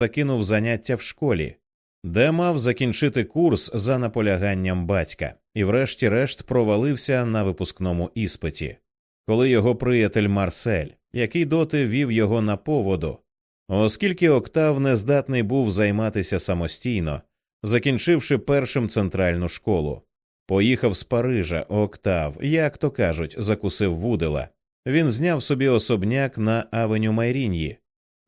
закинув заняття в школі, де мав закінчити курс за наполяганням батька, і, врешті-решт, провалився на випускному іспиті, коли його приятель Марсель, який доти вів його на поводу, оскільки Октав не здатний був займатися самостійно, закінчивши першим центральну школу. Поїхав з Парижа, Октав, як то кажуть, закусив вудила. Він зняв собі особняк на авеню Майріньї,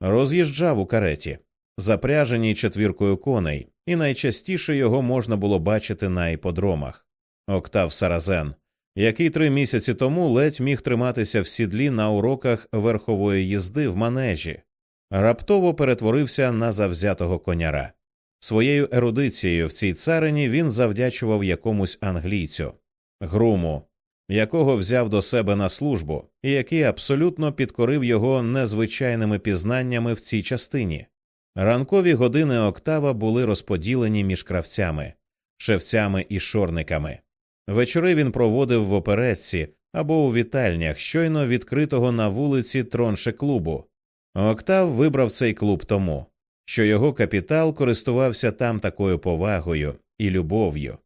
роз'їжджав у кареті, запряженій четвіркою коней, і найчастіше його можна було бачити на іподромах. Октав Саразен, який три місяці тому ледь міг триматися в сідлі на уроках верхової їзди в манежі, раптово перетворився на завзятого коняра. Своєю ерудицією в цій царині він завдячував якомусь англійцю, груму, якого взяв до себе на службу, і який абсолютно підкорив його незвичайними пізнаннями в цій частині. Ранкові години октава були розподілені між кравцями, шевцями і шорниками. Вечори він проводив в оперетці або у вітальнях, щойно відкритого на вулиці тронше клубу. Октав вибрав цей клуб тому, що його капітал користувався там такою повагою і любов'ю,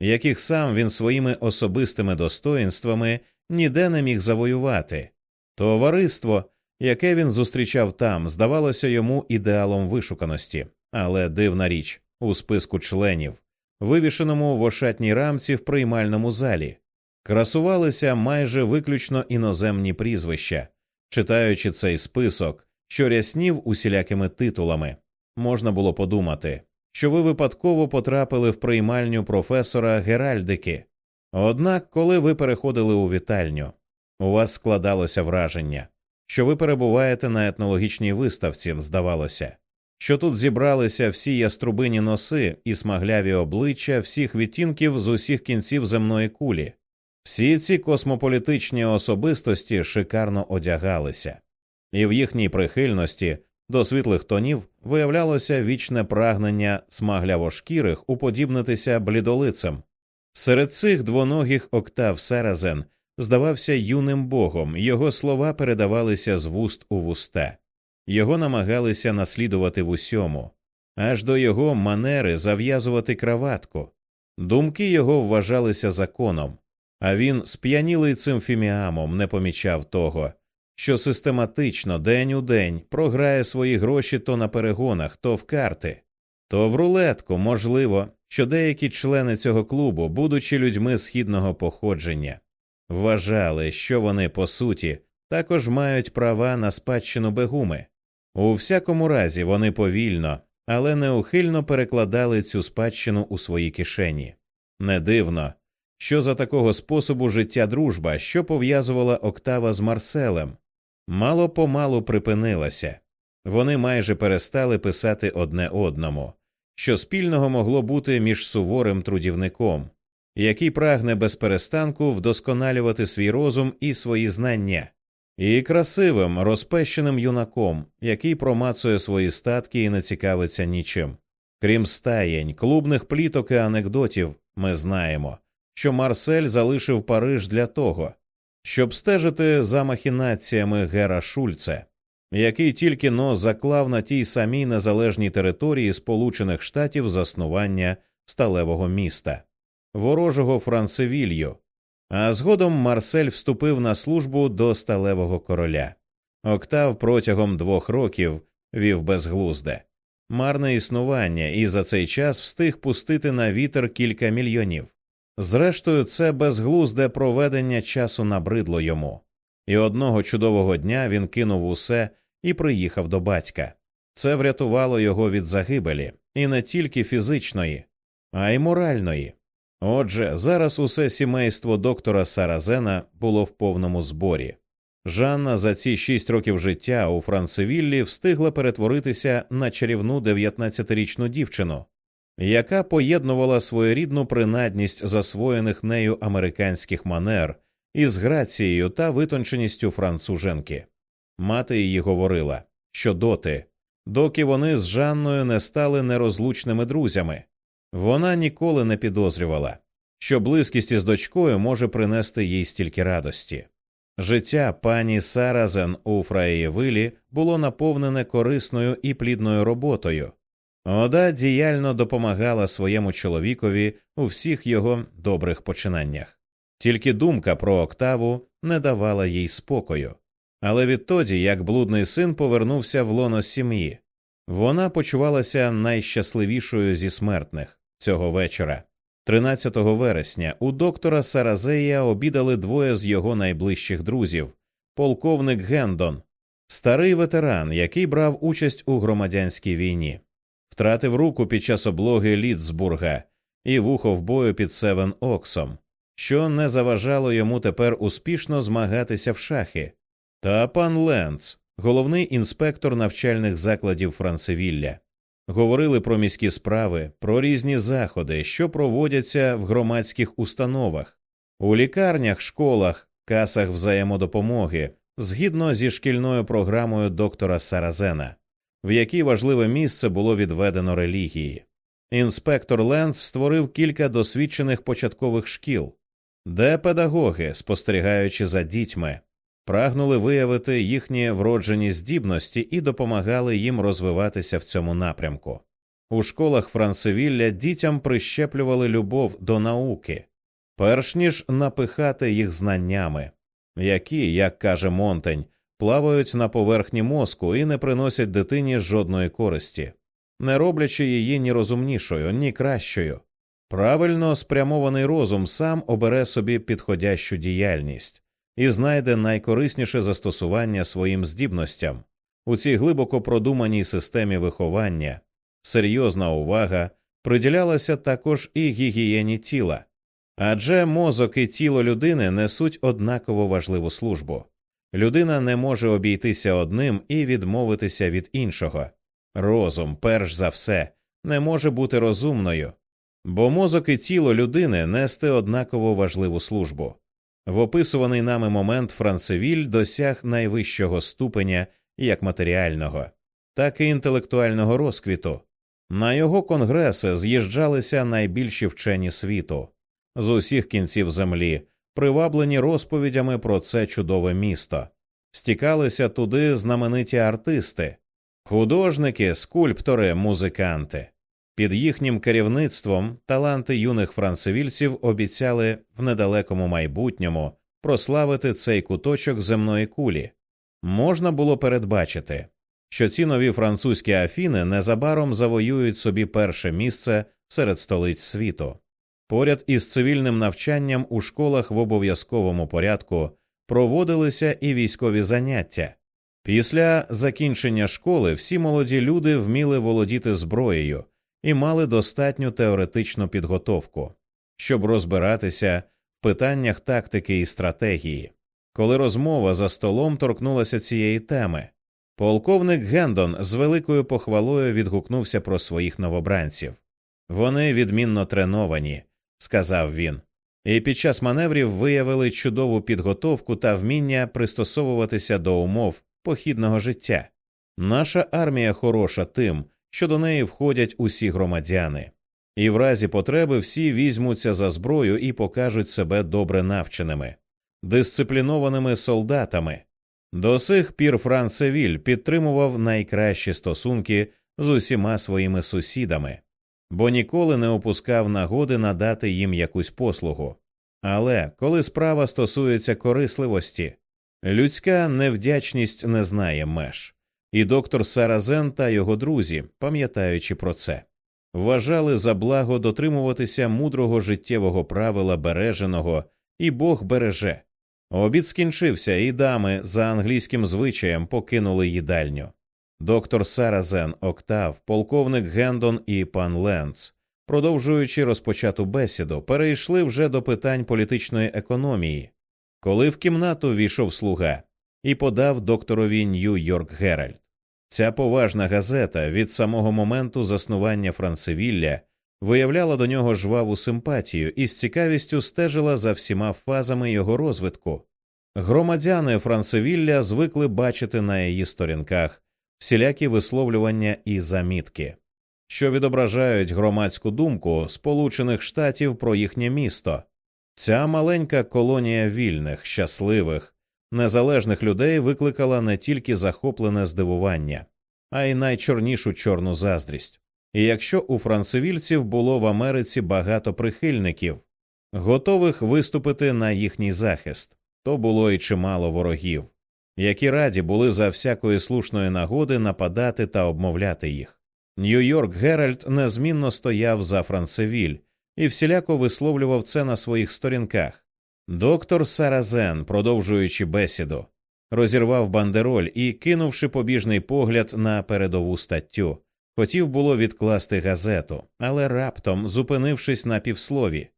яких сам він своїми особистими достоїнствами ніде не міг завоювати. Товариство, яке він зустрічав там, здавалося йому ідеалом вишуканості, але дивна річ у списку членів, вивішеному в ошатній рамці в приймальному залі, красувалися майже виключно іноземні прізвища. Читаючи цей список, що ряснів усілякими титулами, можна було подумати, що ви випадково потрапили в приймальню професора Геральдики. Однак, коли ви переходили у вітальню, у вас складалося враження, що ви перебуваєте на етнологічній виставці, здавалося, що тут зібралися всі яструбині носи і смагляві обличчя всіх відтінків з усіх кінців земної кулі. Всі ці космополітичні особистості шикарно одягалися, і в їхній прихильності до світлих тонів виявлялося вічне прагнення смаглявошкірих уподібнитися блідолицем. Серед цих двоногих октав Саразен здавався юним богом, його слова передавалися з вуст у вуста, його намагалися наслідувати в усьому, аж до його манери зав'язувати краватку. Думки його вважалися законом, а він, сп'янілий цим фіміамом, не помічав того, що систематично день у день програє свої гроші то на перегонах, то в карти, то в рулетку, можливо, що деякі члени цього клубу, будучи людьми східного походження, вважали, що вони по суті також мають права на спадщину бегуми. У всякому разі, вони повільно, але неухильно перекладали цю спадщину у свої кишені. Не дивно, що за такого способу життя дружба, що пов'язувала Октава з Марселем, мало помалу припинилася. Вони майже перестали писати одне одному, що спільного могло бути між суворим трудівником, який прагне без перестанку вдосконалювати свій розум і свої знання, і красивим, розпещеним юнаком, який промацує свої статки і не цікавиться нічим. Крім стаєнь, клубних пліток і анекдотів, ми знаємо, що Марсель залишив Париж для того, щоб стежити за махінаціями Гера Шульце, який тільки но заклав на тій самій незалежній території Сполучених Штатів заснування сталевого міста, ворожого Францевілью, а згодом Марсель вступив на службу до сталевого короля. Октав протягом двох років вів безглузде, марне існування і за цей час встиг пустити на вітер кілька мільйонів. Зрештою, це безглузде проведення часу набридло йому, і одного чудового дня він кинув усе і приїхав до батька. Це врятувало його від загибелі, і не тільки фізичної, а й моральної. Отже, зараз усе сімейство доктора Саразена було в повному зборі. Жанна за ці шість років життя у Францевіллі встигла перетворитися на чарівну 19-річну дівчину, яка поєднувала своєрідну принадність засвоєних нею американських манер із грацією та витонченістю француженки. Мати її говорила, що доти, доки вони з Жанною не стали нерозлучними друзями, вона ніколи не підозрювала, що близькість із дочкою може принести їй стільки радості. Життя пані Саразен у Фраєвилі було наповнене корисною і плідною роботою. Ода діяльно допомагала своєму чоловікові у всіх його добрих починаннях. Тільки думка про Октаву не давала їй спокою. Але відтоді, як блудний син повернувся в лоно сім'ї, вона почувалася найщасливішою зі смертних цього вечора. 13 вересня у доктора Саразея обідали двоє з його найближчих друзів полковник Гендон, старий ветеран, який брав участь у громадянській війні, втратив руку під час облоги Літцбурга і вухо в бою під Севен Оксом, що не заважало йому тепер успішно змагатися в шахи, та пан Ленц, головний інспектор навчальних закладів Францевілля. Говорили про міські справи, про різні заходи, що проводяться в громадських установах, у лікарнях, школах, касах взаємодопомоги, згідно зі шкільною програмою доктора Саразена, в якій важливе місце було відведено релігії. Інспектор Ленц створив кілька досвідчених початкових шкіл, де педагоги, спостерігаючи за дітьми, прагнули виявити їхні вроджені здібності і допомагали їм розвиватися в цьому напрямку. У школах Францевілля дітям прищеплювали любов до науки, перш ніж напихати їх знаннями, які, як каже Монтень, плавають на поверхні мозку і не приносять дитині жодної користі, не роблячи її ні розумнішою, ні кращою. Правильно спрямований розум сам обере собі підходящу діяльність і знайде найкорисніше застосування своїм здібностям у цій глибоко продуманій системі виховання, серйозна увага приділялася також і гігієні тіла, адже мозок і тіло людини несуть однаково важливу службу. Людина не може обійтися одним і відмовитися від іншого. Розум, перш за все, не може бути розумною, бо мозок і тіло людини нести однаково важливу службу. В описуваний нами момент Францевіль досяг найвищого ступеня як матеріального, так і інтелектуального розквіту. На його конгреси з'їжджалися найбільші вчені світу з усіх кінців землі, приваблені розповідями про це чудове місто, стікалися туди знамениті артисти, художники, скульптори, музиканти. Під їхнім керівництвом таланти юних францевільців обіцяли в недалекому майбутньому прославити цей куточок земної кулі. Можна було передбачити, що ці нові французькі афіни незабаром завоюють собі перше місце серед столиць світу. Поряд із цивільним навчанням у школах в обов'язковому порядку проводилися і військові заняття. Після закінчення школи всі молоді люди вміли володіти зброєю і мали достатню теоретичну підготовку, щоб розбиратися в питаннях тактики і стратегії. Коли розмова за столом торкнулася цієї теми, полковник Гендон з великою похвалою відгукнувся про своїх новобранців. Вони відмінно треновані, сказав він, і під час маневрів виявили чудову підготовку та вміння пристосовуватися до умов похідного життя. Наша армія хороша тим, що до неї входять усі громадяни, і в разі потреби всі візьмуться за зброю і покажуть себе добре навченими, дисциплінованими солдатами. До сих пір Францевіль підтримував найкращі стосунки з усіма своїми сусідами, бо ніколи не опускав нагоди надати їм якусь послугу. Але коли справа стосується корисливості, людська невдячність не знає меж і доктор Саразен та його друзі, пам'ятаючи про це, вважали за благо дотримуватися мудрого життєвого правила береженого, і Бог береже. Обід скінчився, і дами за англійським звичаєм покинули їдальню. Доктор Саразен, Октав, полковник Гендон і пан Ленц, продовжуючи розпочату бесіду, перейшли вже до питань політичної економії, коли в кімнату війшов слуга і подав докторові Нью-Йорк Геральд. Ця поважна газета від самого моменту заснування Францевілля виявляла до нього жваву симпатію і з цікавістю стежила за всіма фазами його розвитку. Громадяни Францевілля звикли бачити на її сторінках всілякі висловлювання і замітки, що відображають громадську думку Сполучених Штатів про їхнє місто. Ця маленька колонія вільних, щасливих, незалежних людей викликала не тільки захоплене здивування, а й найчорнішу чорну заздрість. І якщо у францевільців було в Америці багато прихильників, готових виступити на їхній захист, то було й чимало ворогів, які раді були за всякої слушної нагоди нападати та обмовляти їх. Нью-Йорк Геральт незмінно стояв за Францевіль і всіляко висловлював це на своїх сторінках. Доктор Саразен, продовжуючи бесіду, розірвав бандероль і, кинувши побіжний погляд на передову статтю, хотів було відкласти газету, але раптом, зупинившись на півслові,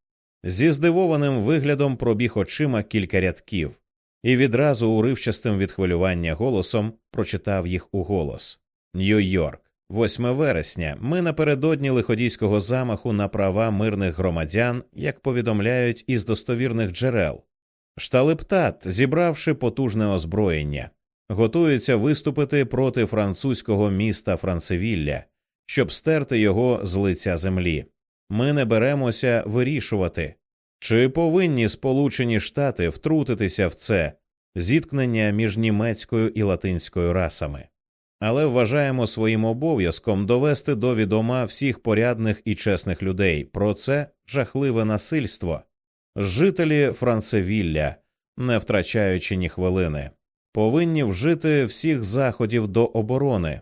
зі здивованим виглядом пробіг очима кілька рядків і відразу уривчастим від хвилювання голосом прочитав їх у голос Нью-Йорк. 8 вересня ми напередодні лиходійського замаху на права мирних громадян, як повідомляють із достовірних джерел. Шталептат, зібравши потужне озброєння, готується виступити проти французького міста Францевілля, щоб стерти його з лиця землі. Ми не беремося вирішувати, чи повинні Сполучені Штати втрутитися в це зіткнення між німецькою і латинською расами але вважаємо своїм обов'язком довести до відома всіх порядних і чесних людей про це жахливе насильство. Жителі Францевілля, не втрачаючи ні хвилини, повинні вжити всіх заходів до оборони.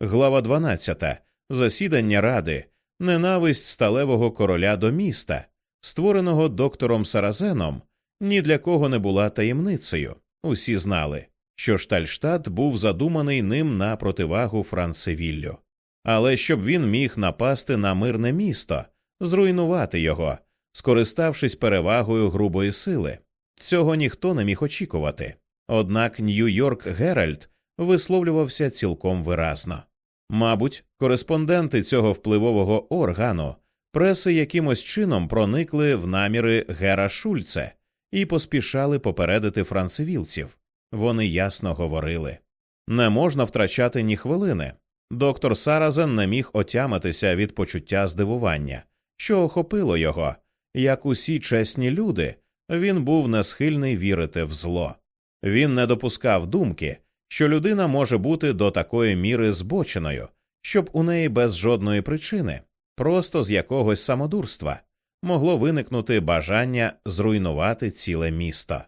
Глава 12. Засідання ради, ненависть сталевого короля до міста, створеного доктором Саразеном, ні для кого не була таємницею. Усі знали що Штальштадт був задуманий ним на противагу Францевіллю, але щоб він міг напасти на мирне місто, зруйнувати його, скориставшись перевагою грубої сили. Цього ніхто не міг очікувати. Однак Нью-Йорк Геральд висловлювався цілком виразно. Мабуть, кореспонденти цього впливового органу преси якимось чином проникли в наміри Гера Шульце і поспішали попередити францевілців. Вони ясно говорили не можна втрачати ні хвилини. Доктор Саразен не міг отямитися від почуття здивування, що охопило його. Як усі чесні люди, він був не схильний вірити в зло. Він не допускав думки, що людина може бути до такої міри збоченою, щоб у неї без жодної причини, просто з якогось самодурства, могло виникнути бажання зруйнувати ціле місто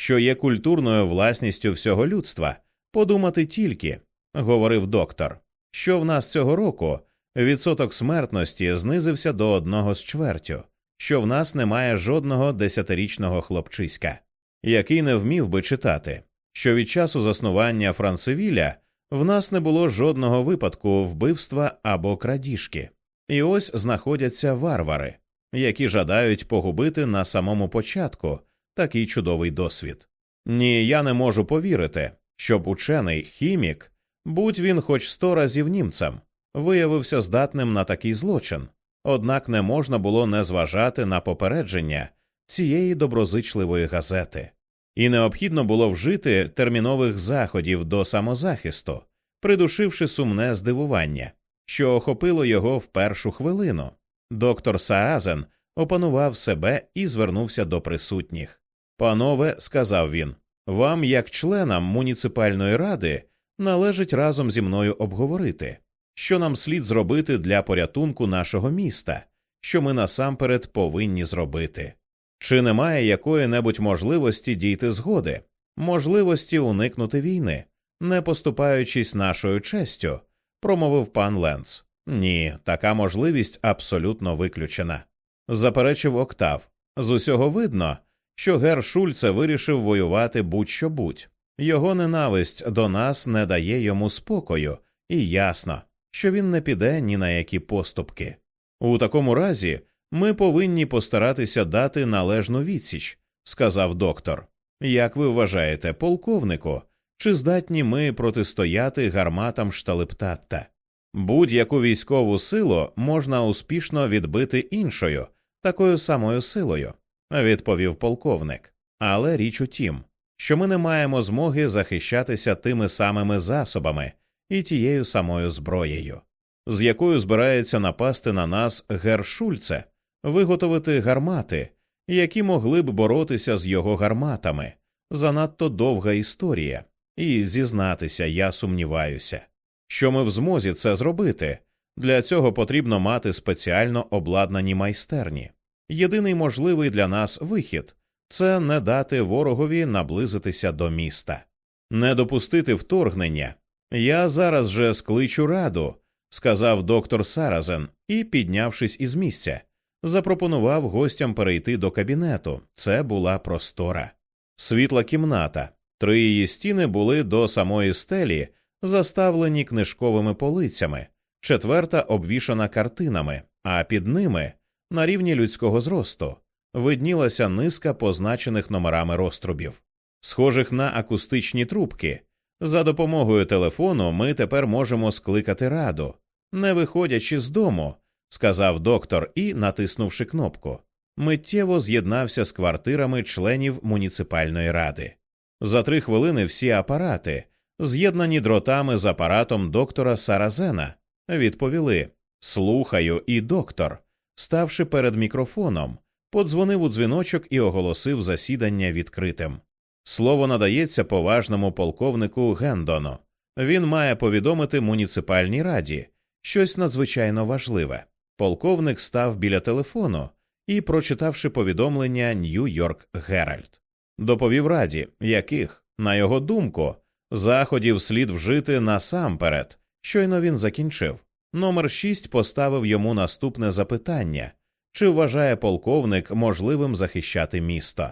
що є культурною власністю всього людства. Подумати тільки, говорив доктор, що в нас цього року відсоток смертності знизився до одного з чвертю, що в нас немає жодного десятирічного хлопчиська, який не вмів би читати, що від часу заснування Францевіля в нас не було жодного випадку вбивства або крадіжки, і ось знаходяться варвари, які жадають погубити на самому початку такий чудовий досвід. Ні, я не можу повірити, щоб учений хімік, будь він хоч сто разів німцем, виявився здатним на такий злочин, однак не можна було не зважати на попередження цієї доброзичливої газети, і необхідно було вжити термінових заходів до самозахисту, придушивши сумне здивування, що охопило його в першу хвилину. Доктор Саазен опанував себе і звернувся до присутніх. Панове, сказав він, вам, як членам муніципальної ради, належить разом зі мною обговорити, що нам слід зробити для порятунку нашого міста, що ми насамперед повинні зробити. Чи немає якої небудь можливості дійти згоди, можливості уникнути війни, не поступаючись нашою честю, промовив пан Ленц. Ні, така можливість абсолютно виключена. Заперечив Октав. З усього видно, що гер Шульце вирішив воювати будь-що будь. Його ненависть до нас не дає йому спокою, і ясно, що він не піде ні на які поступки. У такому разі ми повинні постаратися дати належну відсіч, сказав доктор. Як ви вважаєте, полковнику, чи здатні ми протистояти гарматам шталептатта? Будь-яку військову силу можна успішно відбити іншою, такою самою силою відповів полковник. Але річ у тім, що ми не маємо змоги захищатися тими самими засобами і тією самою зброєю, з якою збирається напасти на нас Гершульце, виготовити гармати, які могли б боротися з його гарматами, занадто довга історія, і зізнатися, я сумніваюся, що ми в змозі це зробити. Для цього потрібно мати спеціально обладнані майстерні. Єдиний можливий для нас вихід це не дати ворогові наблизитися до міста, не допустити вторгнення. Я зараз же скличу раду, сказав доктор Саразен і, піднявшись із місця, запропонував гостям перейти до кабінету. Це була простора, світла кімната. Три її стіни були до самої стелі, заставлені книжковими полицями, четверта обвішана картинами, а під ними, на рівні людського зросту, виднілася низка позначених номерами розтрубів, схожих на акустичні трубки. За допомогою телефону ми тепер можемо скликати раду, не виходячи з дому, сказав доктор і, натиснувши кнопку, миттєво з'єднався з квартирами членів муніципальної ради. За три хвилини всі апарати, з'єднані дротами з апаратом доктора Саразена, відповіли Слухаю, і доктор, ставши перед мікрофоном, подзвонив у дзвіночок і оголосив засідання відкритим. Слово надається поважному полковнику Гендону. Він має повідомити муніципальній раді щось надзвичайно важливе. Полковник став біля телефону і, прочитавши повідомлення Нью-Йорк Геральд, доповів раді, яких, на його думку, заходів слід вжити насамперед. Щойно він закінчив. Номер 6 поставив йому наступне запитання чи вважає полковник можливим захищати місто.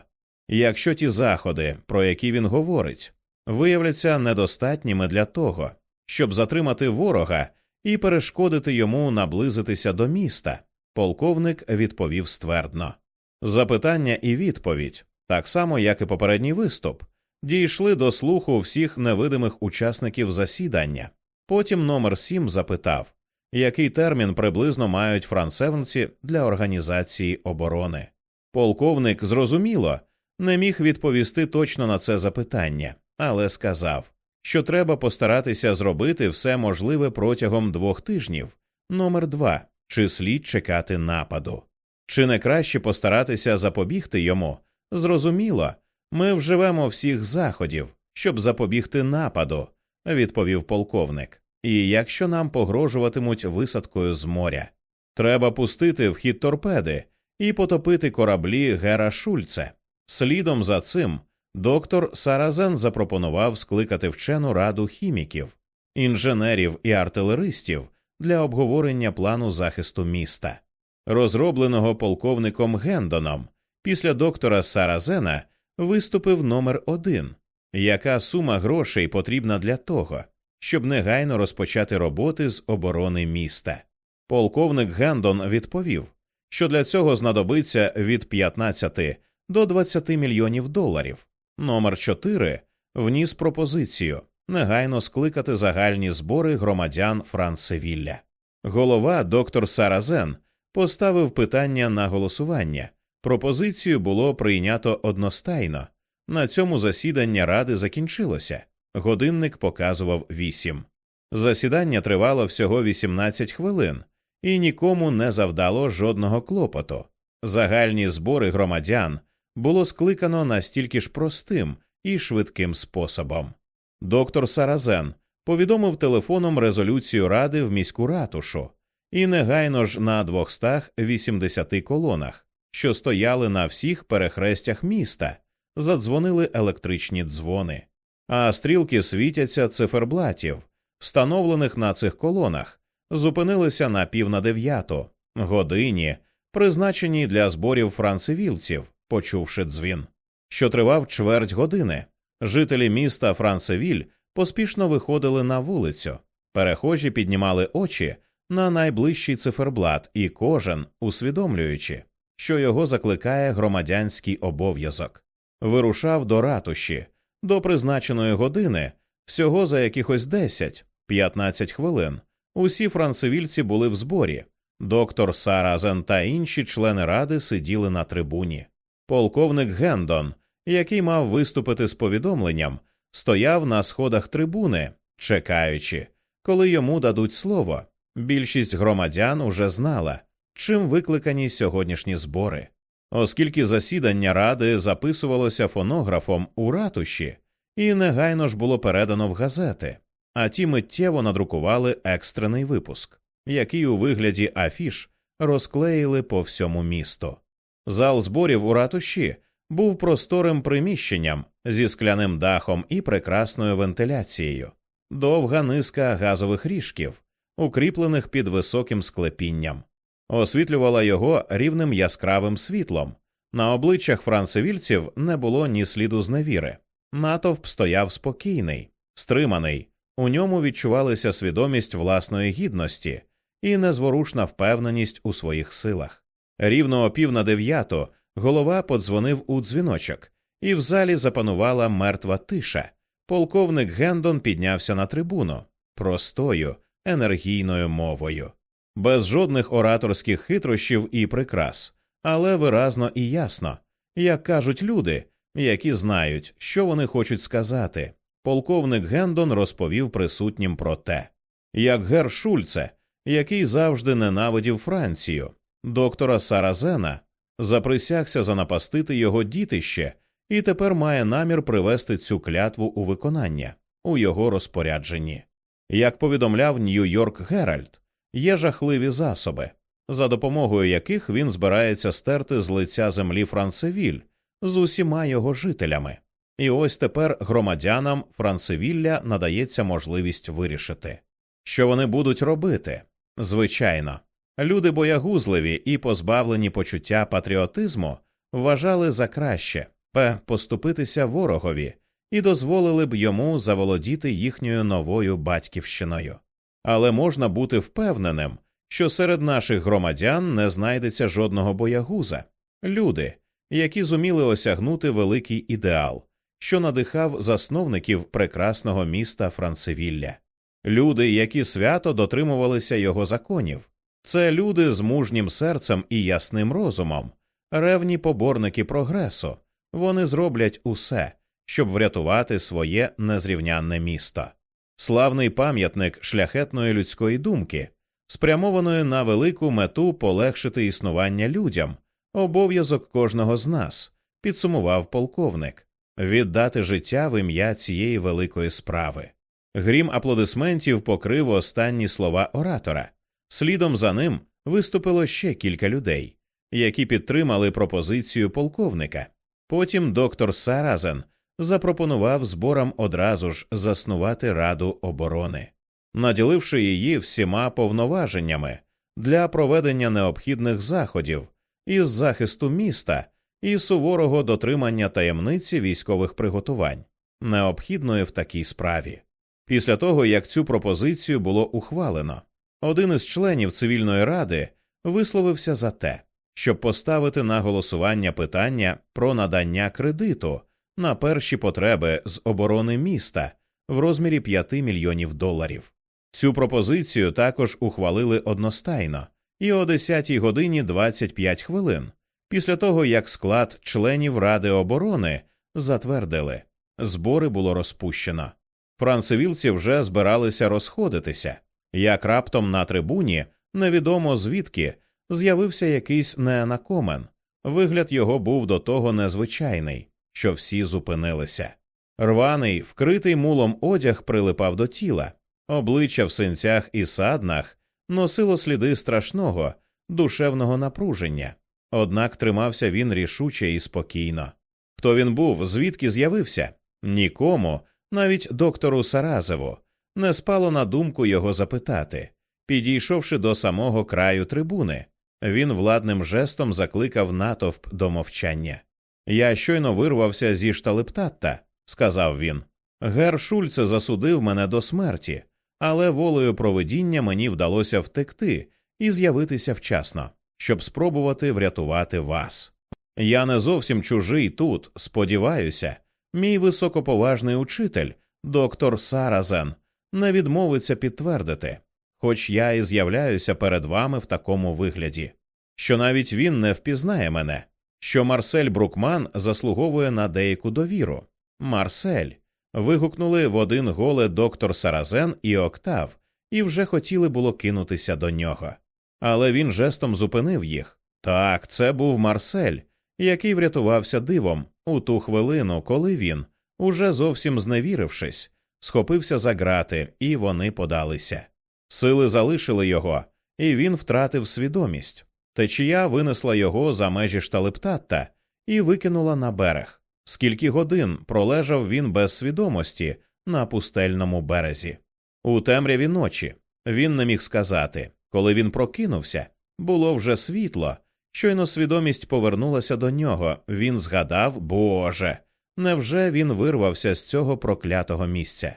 Якщо ті заходи, про які він говорить, виявляться недостатніми для того, щоб затримати ворога і перешкодити йому наблизитися до міста, полковник відповів ствердно. Запитання і відповідь, так само як і попередній виступ, дійшли до слуху всіх невидимих учасників засідання. Потім номер 7 запитав, який термін приблизно мають францевнці для організації оборони. Полковник зрозуміло не міг відповісти точно на це запитання, але сказав, що треба постаратися зробити все можливе протягом двох тижнів. Номер два чи слід чекати нападу. Чи не краще постаратися запобігти йому? Зрозуміло, ми вживемо всіх заходів, щоб запобігти нападу, відповів полковник. І якщо нам погрожуватимуть висадкою з моря, треба пустити в хід торпеди і потопити кораблі Гера Шульце. Слідом за цим доктор Саразен запропонував скликати вчену раду хіміків, інженерів і артилеристів для обговорення плану захисту міста, розробленого полковником Гендоном. Після доктора Саразена виступив номер один яка сума грошей потрібна для того, щоб негайно розпочати роботи з оборони міста. Полковник Гендон відповів, що для цього знадобиться від 15 до 20 мільйонів доларів. Номер 4 вніс пропозицію негайно скликати загальні збори громадян Францевілля. Голова доктор Саразен поставив питання на голосування. Пропозицію було прийнято одностайно. На цьому засідання ради закінчилося. Годинник показував вісім. Засідання тривало всього 18 хвилин і нікому не завдало жодного клопоту. Загальні збори громадян було скликано настільки ж простим і швидким способом. Доктор Саразен повідомив телефоном резолюцію ради в міську ратушу і негайно ж на 280 колонах, що стояли на всіх перехрестях міста, задзвонили електричні дзвони, а стрілки світяться циферблатів, встановлених на цих колонах, зупинилися на пів на дев'яту годині, призначеній для зборів францевільців, почувши дзвін, що тривав чверть години. Жителі міста Францевіль поспішно виходили на вулицю, перехожі піднімали очі на найближчий циферблат, і кожен, усвідомлюючи, що його закликає громадянський обов'язок, вирушав до ратуші до призначеної години всього за якихось 10-15 хвилин. Усі францевільці були в зборі. Доктор Саразен та інші члени ради сиділи на трибуні. Полковник Гендон, який мав виступити з повідомленням, стояв на сходах трибуни, чекаючи, коли йому дадуть слово. Більшість громадян уже знала, чим викликані сьогоднішні збори. Оскільки засідання ради записувалося фонографом у ратуші і негайно ж було передано в газети, а ті миттєво надрукували екстрений випуск, який у вигляді афіш розклеїли по всьому місту. Зал зборів у ратуші був просторим приміщенням зі скляним дахом і прекрасною вентиляцією, довга низка газових ріжків, укріплених під високим склепінням, освітлювала його рівним яскравим світлом. На обличчях францевільців не було ні сліду зневіри. Натовп стояв спокійний, стриманий, у ньому відчувалися свідомість власної гідності і незворушна впевненість у своїх силах. Рівно о пів на дев'яту голова подзвонив у дзвіночок, і в залі запанувала мертва тиша. Полковник Гендон піднявся на трибуну простою, енергійною мовою, без жодних ораторських хитрощів і прикрас, але виразно і ясно, як кажуть люди, які знають, що вони хочуть сказати. Полковник Гендон розповів присутнім про те, як Гер Шульце, який завжди ненавидів Францію, доктора Саразена, заприсягся занапастити його дітище і тепер має намір привести цю клятву у виконання у його розпорядженні. Як повідомляв Нью-Йорк Геральд, є жахливі засоби, за допомогою яких він збирається стерти з лиця землі Францевіль з усіма його жителями. І ось тепер громадянам Францевілля надається можливість вирішити, що вони будуть робити. Звичайно, люди боягузливі і позбавлені почуття патріотизму вважали за краще п поступитися ворогові і дозволили б йому заволодіти їхньою новою батьківщиною. Але можна бути впевненим, що серед наших громадян не знайдеться жодного боягуза, люди, які зуміли осягнути великий ідеал, що надихав засновників прекрасного міста Францевілля, люди, які свято дотримувалися його законів, це люди з мужнім серцем і ясним розумом, ревні поборники прогресу. Вони зроблять усе, щоб врятувати своє незрівнянне місто. Славний пам'ятник шляхетної людської думки, спрямованої на велику мету полегшити існування людям, обов'язок кожного з нас, підсумував полковник, віддати життя в ім'я цієї великої справи. Грім аплодисментів покрив останні слова оратора. Слідом за ним виступило ще кілька людей, які підтримали пропозицію полковника. Потім доктор Саразен запропонував зборам одразу ж заснувати Раду оборони, наділивши її всіма повноваженнями для проведення необхідних заходів із захисту міста і суворого дотримання таємниці військових приготувань, необхідної в такій справі. Після того як цю пропозицію було ухвалено, один із членів цивільної ради висловився за те, щоб поставити на голосування питання про надання кредиту на перші потреби з оборони міста в розмірі 5 мільйонів доларів. Цю пропозицію також ухвалили одностайно, і о 10 годині 25 хвилин після того як склад членів Ради оборони затвердили, збори було розпущено. Францевілці вже збиралися розходитися, як раптом на трибуні невідомо звідки з'явився якийсь неанакомен. Вигляд його був до того незвичайний, що всі зупинилися. Рваний, вкритий мулом одяг прилипав до тіла, обличчя в синцях і саднах носило сліди страшного, душевного напруження, однак тримався він рішуче і спокійно. Хто він був, звідки з'явився? Нікому, навіть доктору Саразеву, не спало на думку його запитати. Підійшовши до самого краю трибуни, він владним жестом закликав натовп до мовчання. Я щойно вирвався зі шталептатта, сказав він. Гер Шульце засудив мене до смерті, але волею проведіння мені вдалося втекти і з'явитися вчасно, щоб спробувати врятувати вас. Я не зовсім чужий тут, сподіваюся, мій високоповажний учитель, доктор Саразен, не відмовиться підтвердити, хоч я і з'являюся перед вами в такому вигляді, що навіть він не впізнає мене, що Марсель Брукман заслуговує на деяку довіру. Марсель. Вигукнули в один голе доктор Саразен і Октав, і вже хотіли було кинутися до нього. Але він жестом зупинив їх. Так, це був Марсель, який врятувався дивом у ту хвилину, коли він, уже зовсім зневірившись, схопився за грати, і вони подалися. Сили залишили його, і він втратив свідомість. Течія винесла його за межі шталептатта і викинула на берег. Скільки годин пролежав він без свідомості на пустельному березі. У темряві ночі він не міг сказати, коли він прокинувся, було вже світло. Щойно свідомість повернулася до нього. Він згадав, Боже, невже він вирвався з цього проклятого місця?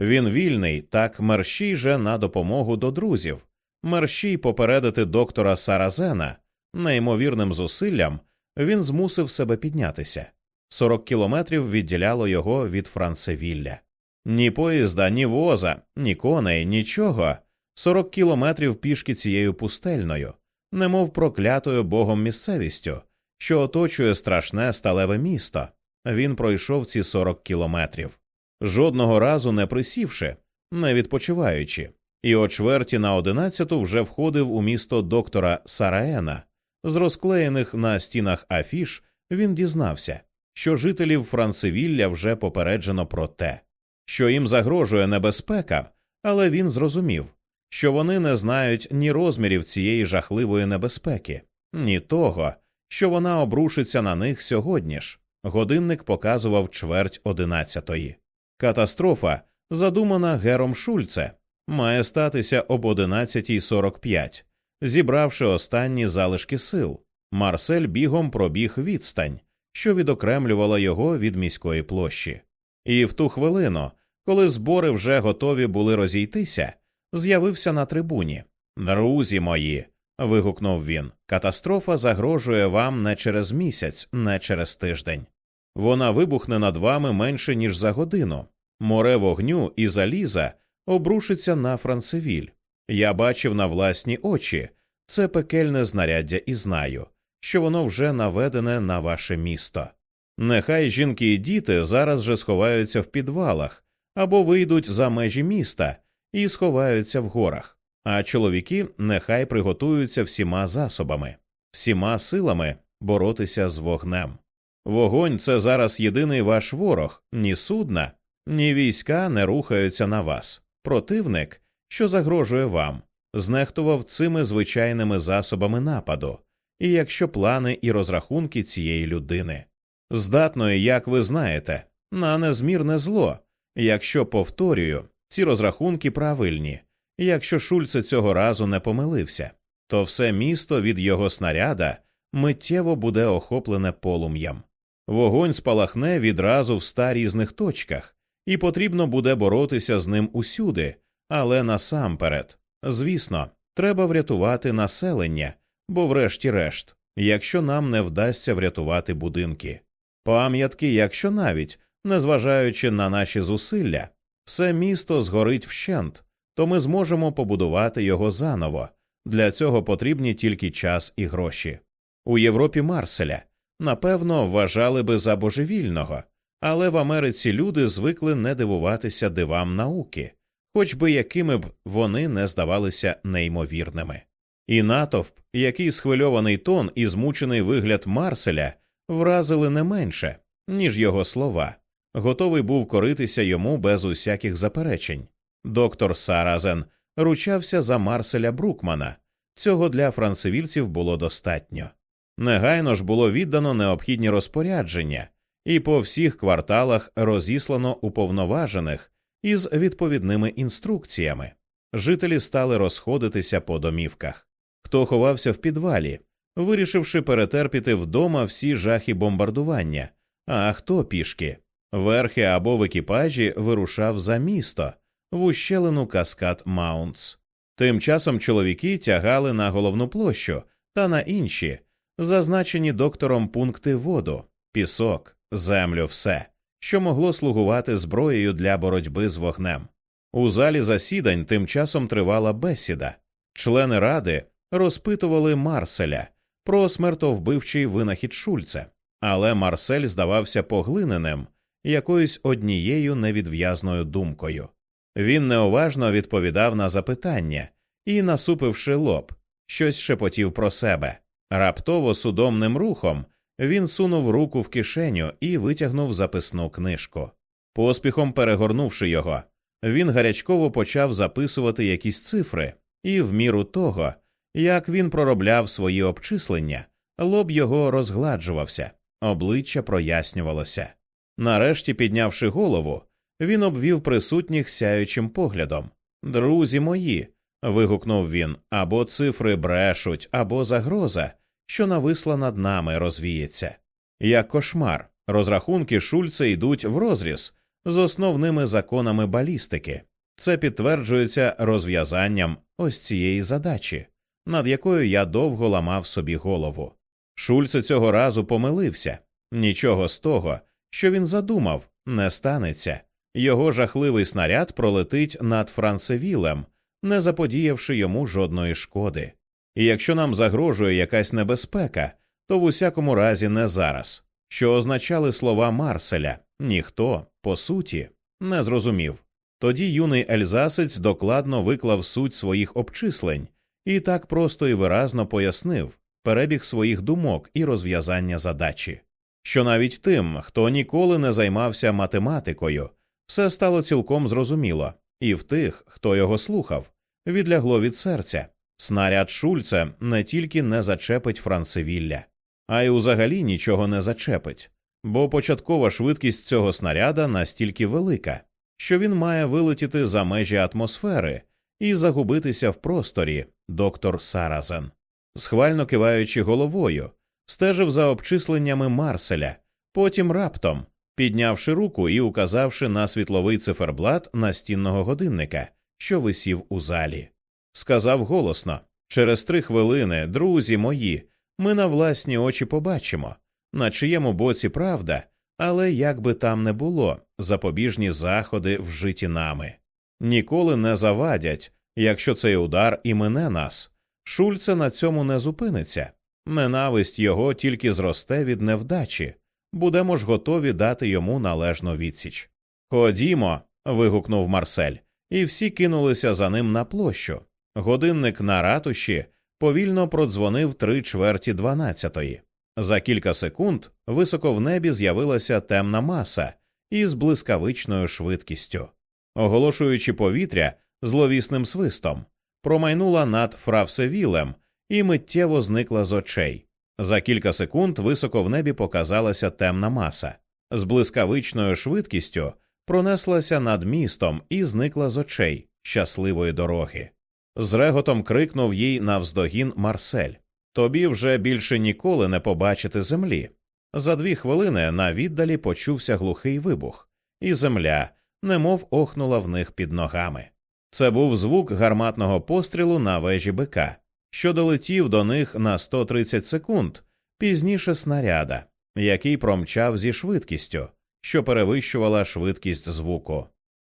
Він вільний, так мерщій же на допомогу до друзів, мерщій попередити доктора Саразена. Неймовірним зусиллям він змусив себе піднятися. Сорок кілометрів відділяло його від Францевілля. Ні поїзда, ні воза, ні коней, нічого. Сорок кілометрів пішки цією пустельною, немов проклятою богом місцевістю, що оточує страшне сталеве місто. Він пройшов ці сорок кілометрів, жодного разу не присівши, не відпочиваючи, і о чверті на одинадцяту вже входив у місто доктора Сараена. З розклеєних на стінах афіш він дізнався, що жителів Францевілля вже попереджено про те, що їм загрожує небезпека, але він зрозумів, що вони не знають ні розмірів цієї жахливої небезпеки, ні того, що вона обрушиться на них сьогодні ж. Годинник показував чверть одинадцятої. Катастрофа, задумана Гером Шульце, має статися об 11.45. Зібравши останні залишки сил, Марсель бігом пробіг відстань, що відокремлювала його від міської площі. І в ту хвилину, коли збори вже готові були розійтися, з'явився на трибуні. Друзі мої. вигукнув він. Катастрофа загрожує вам не через місяць, не через тиждень. Вона вибухне над вами менше, ніж за годину. Море вогню і заліза обрушиться на Францевіль. Я бачив на власні очі це пекельне знаряддя і знаю, що воно вже наведене на ваше місто. Нехай жінки і діти зараз же сховаються в підвалах або вийдуть за межі міста і сховаються в горах, а чоловіки нехай приготуються всіма засобами, всіма силами боротися з вогнем. Вогонь це зараз єдиний ваш ворог, ні судна, ні війська не рухаються на вас. Противник, що загрожує вам, знехтував цими звичайними засобами нападу, і якщо плани і розрахунки цієї людини здатної, як ви знаєте, на незмірне зло, якщо повторюю, ці розрахунки правильні, якщо Шульце цього разу не помилився, то все місто від його снаряда миттєво буде охоплене полум'ям. Вогонь спалахне відразу в ста різних точках, і потрібно буде боротися з ним усюди, але насамперед, звісно, треба врятувати населення, бо, врешті-решт, якщо нам не вдасться врятувати будинки, пам'ятки, якщо навіть, незважаючи на наші зусилля, все місто згорить вщент, то ми зможемо побудувати його заново. Для цього потрібні тільки час і гроші. У Європі Марселя напевно вважали би за божевільного, але в Америці люди звикли не дивуватися дивам науки, хоч би якими б вони не здавалися неймовірними. І натовп, який схвильований тон і змучений вигляд Марселя вразили не менше, ніж його слова, готовий був коритися йому без усяких заперечень. Доктор Саразен ручався за Марселя Брукмана. Цього для францевільців було достатньо. Негайно ж було віддано необхідні розпорядження, і по всіх кварталах розіслано уповноважених із відповідними інструкціями. Жителі стали розходитися по домівках. Хто ховався в підвалі, вирішивши перетерпіти вдома всі жахи бомбардування, а хто пішки, верхи або в екіпажі вирушав за місто в ущелину каскад Маунтс. Тим часом чоловіки тягали на головну площу та на інші, зазначені доктором пункти воду, пісок, землю, все, що могло слугувати зброєю для боротьби з вогнем. У залі засідань тим часом тривала бесіда. Члени ради розпитували Марселя про смертовбивчий винахід Шульце, але Марсель здавався поглиненим якоюсь однією невідв'язною думкою. Він неуважно відповідав на запитання і, насупивши лоб, щось шепотів про себе. Раптово судомним рухом Він сунув руку в кишеню і витягнув записну книжку. Поспіхом перегорнувши його, він гарячково почав записувати якісь цифри, і в міру того, як він проробляв свої обчислення, лоб його розгладжувався, обличчя прояснювалося. Нарешті, піднявши голову, він обвів присутніх сяючим поглядом. Друзі мої. вигукнув він, або цифри брешуть, або загроза, що нависла над нами, розвіється. Як кошмар, розрахунки Шульца йдуть в розріз з основними законами балістики. Це підтверджується розв'язанням ось цієї задачі, над якою я довго ламав собі голову. Шульце цього разу помилився нічого з того, що він задумав, не станеться. Його жахливий снаряд пролетить над Францевілем, не заподіявши йому жодної шкоди. І якщо нам загрожує якась небезпека, то в усякому разі не зараз, що означали слова Марселя ніхто, по суті, не зрозумів. Тоді юний ельзасець докладно виклав суть своїх обчислень і так просто і виразно пояснив перебіг своїх думок і розв'язання задачі, що навіть тим, хто ніколи не займався математикою, все стало цілком зрозуміло, і в тих, хто його слухав, відлягло від серця. Снаряд Шульца не тільки не зачепить Францевілля, а й узагалі нічого не зачепить, бо початкова швидкість цього снаряда настільки велика, що він має вилетіти за межі атмосфери і загубитися в просторі, доктор Саразен. Схвально киваючи головою, стежив за обчисленнями Марселя, потім раптом, піднявши руку і указавши на світловий циферблат настінного годинника, що висів у залі. Сказав голосно через три хвилини, друзі мої, ми на власні очі побачимо, на чиєму боці правда, але як би там не було, запобіжні заходи вжиті нами. Ніколи не завадять, якщо цей удар і мине нас. Шульце на цьому не зупиниться. Ненависть його тільки зросте від невдачі, будемо ж готові дати йому належну відсіч. Ходімо. вигукнув Марсель, і всі кинулися за ним на площу. Годинник на ратуші повільно продзвонив три чверті дванадцятої. За кілька секунд високо в небі з'явилася темна маса із блискавичною швидкістю, оголошуючи повітря зловісним свистом, промайнула над Фравсевілем і миттєво зникла з очей. За кілька секунд високо в небі показалася темна маса, з блискавичною швидкістю пронеслася над містом і зникла з очей щасливої дороги. З реготом крикнув їй навздогін Марсель Тобі вже більше ніколи не побачити землі. За дві хвилини на віддалі почувся глухий вибух, і земля немов охнула в них під ногами. Це був звук гарматного пострілу на вежі бика, що долетів до них на 130 секунд пізніше снаряда, який промчав зі швидкістю, що перевищувала швидкість звуку.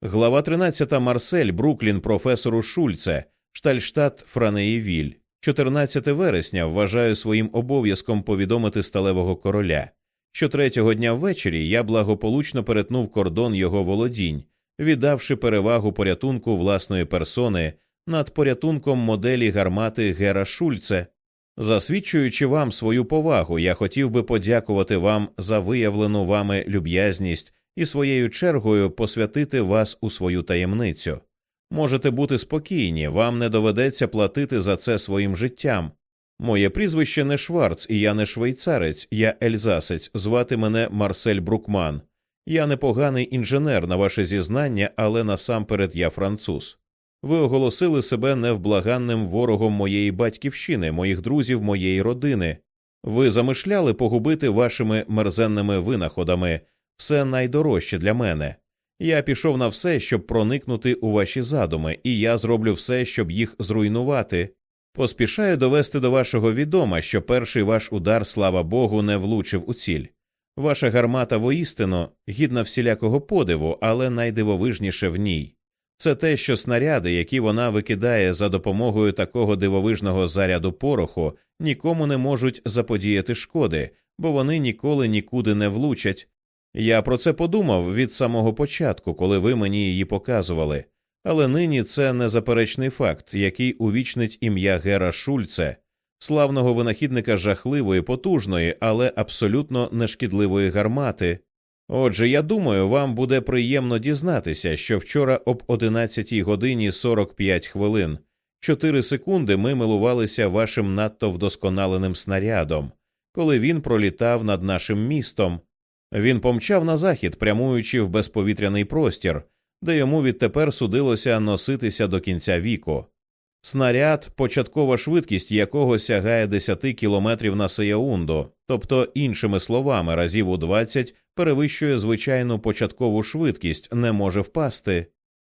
Глава 13 Марсель Бруклін професору Шульце, Штальштадт Франеївіль, 14 вересня вважаю своїм обов'язком повідомити сталевого короля, що третього дня ввечері я благополучно перетнув кордон його володінь, віддавши перевагу порятунку власної персони над порятунком моделі гармати Гера Шульце. Засвідчуючи вам свою повагу, я хотів би подякувати вам за виявлену вами люб'язність і своєю чергою посвятити вас у свою таємницю. Можете бути спокійні, вам не доведеться платити за це своїм життям. Моє прізвище не Шварц, і я не швейцарець, я ельзасець, звати мене Марсель Брукман. Я непоганий інженер на ваше зізнання, але насамперед я француз. Ви оголосили себе невблаганним ворогом моєї батьківщини, моїх друзів, моєї родини. Ви замишляли погубити вашими мерзенними винаходами все найдорожче для мене. Я пішов на все, щоб проникнути у ваші задуми, і я зроблю все, щоб їх зруйнувати. Поспішаю довести до вашого відома, що перший ваш удар, слава Богу, не влучив у ціль. Ваша гармата воістину гідна всілякого подиву, але найдивовижніше в ній. Це те, що снаряди, які вона викидає за допомогою такого дивовижного заряду пороху, нікому не можуть заподіяти шкоди, бо вони ніколи нікуди не влучать. Я про це подумав від самого початку, коли ви мені її показували, але нині це незаперечний факт, який увічнить ім'я Гера Шульце. славного винахідника жахливої, потужної, але абсолютно нешкідливої гармати. Отже, я думаю, вам буде приємно дізнатися, що вчора об 11 годині 45 хвилин 4 секунди ми милувалися вашим надто вдосконаленим снарядом, коли він пролітав над нашим містом. Він помчав на захід, прямуючи в безповітряний простір, де йому відтепер судилося носитися до кінця віку. Снаряд, початкова швидкість якого сягає 10 кілометрів на секунду, тобто, іншими словами, разів у 20 перевищує звичайну початкову швидкість, не може впасти.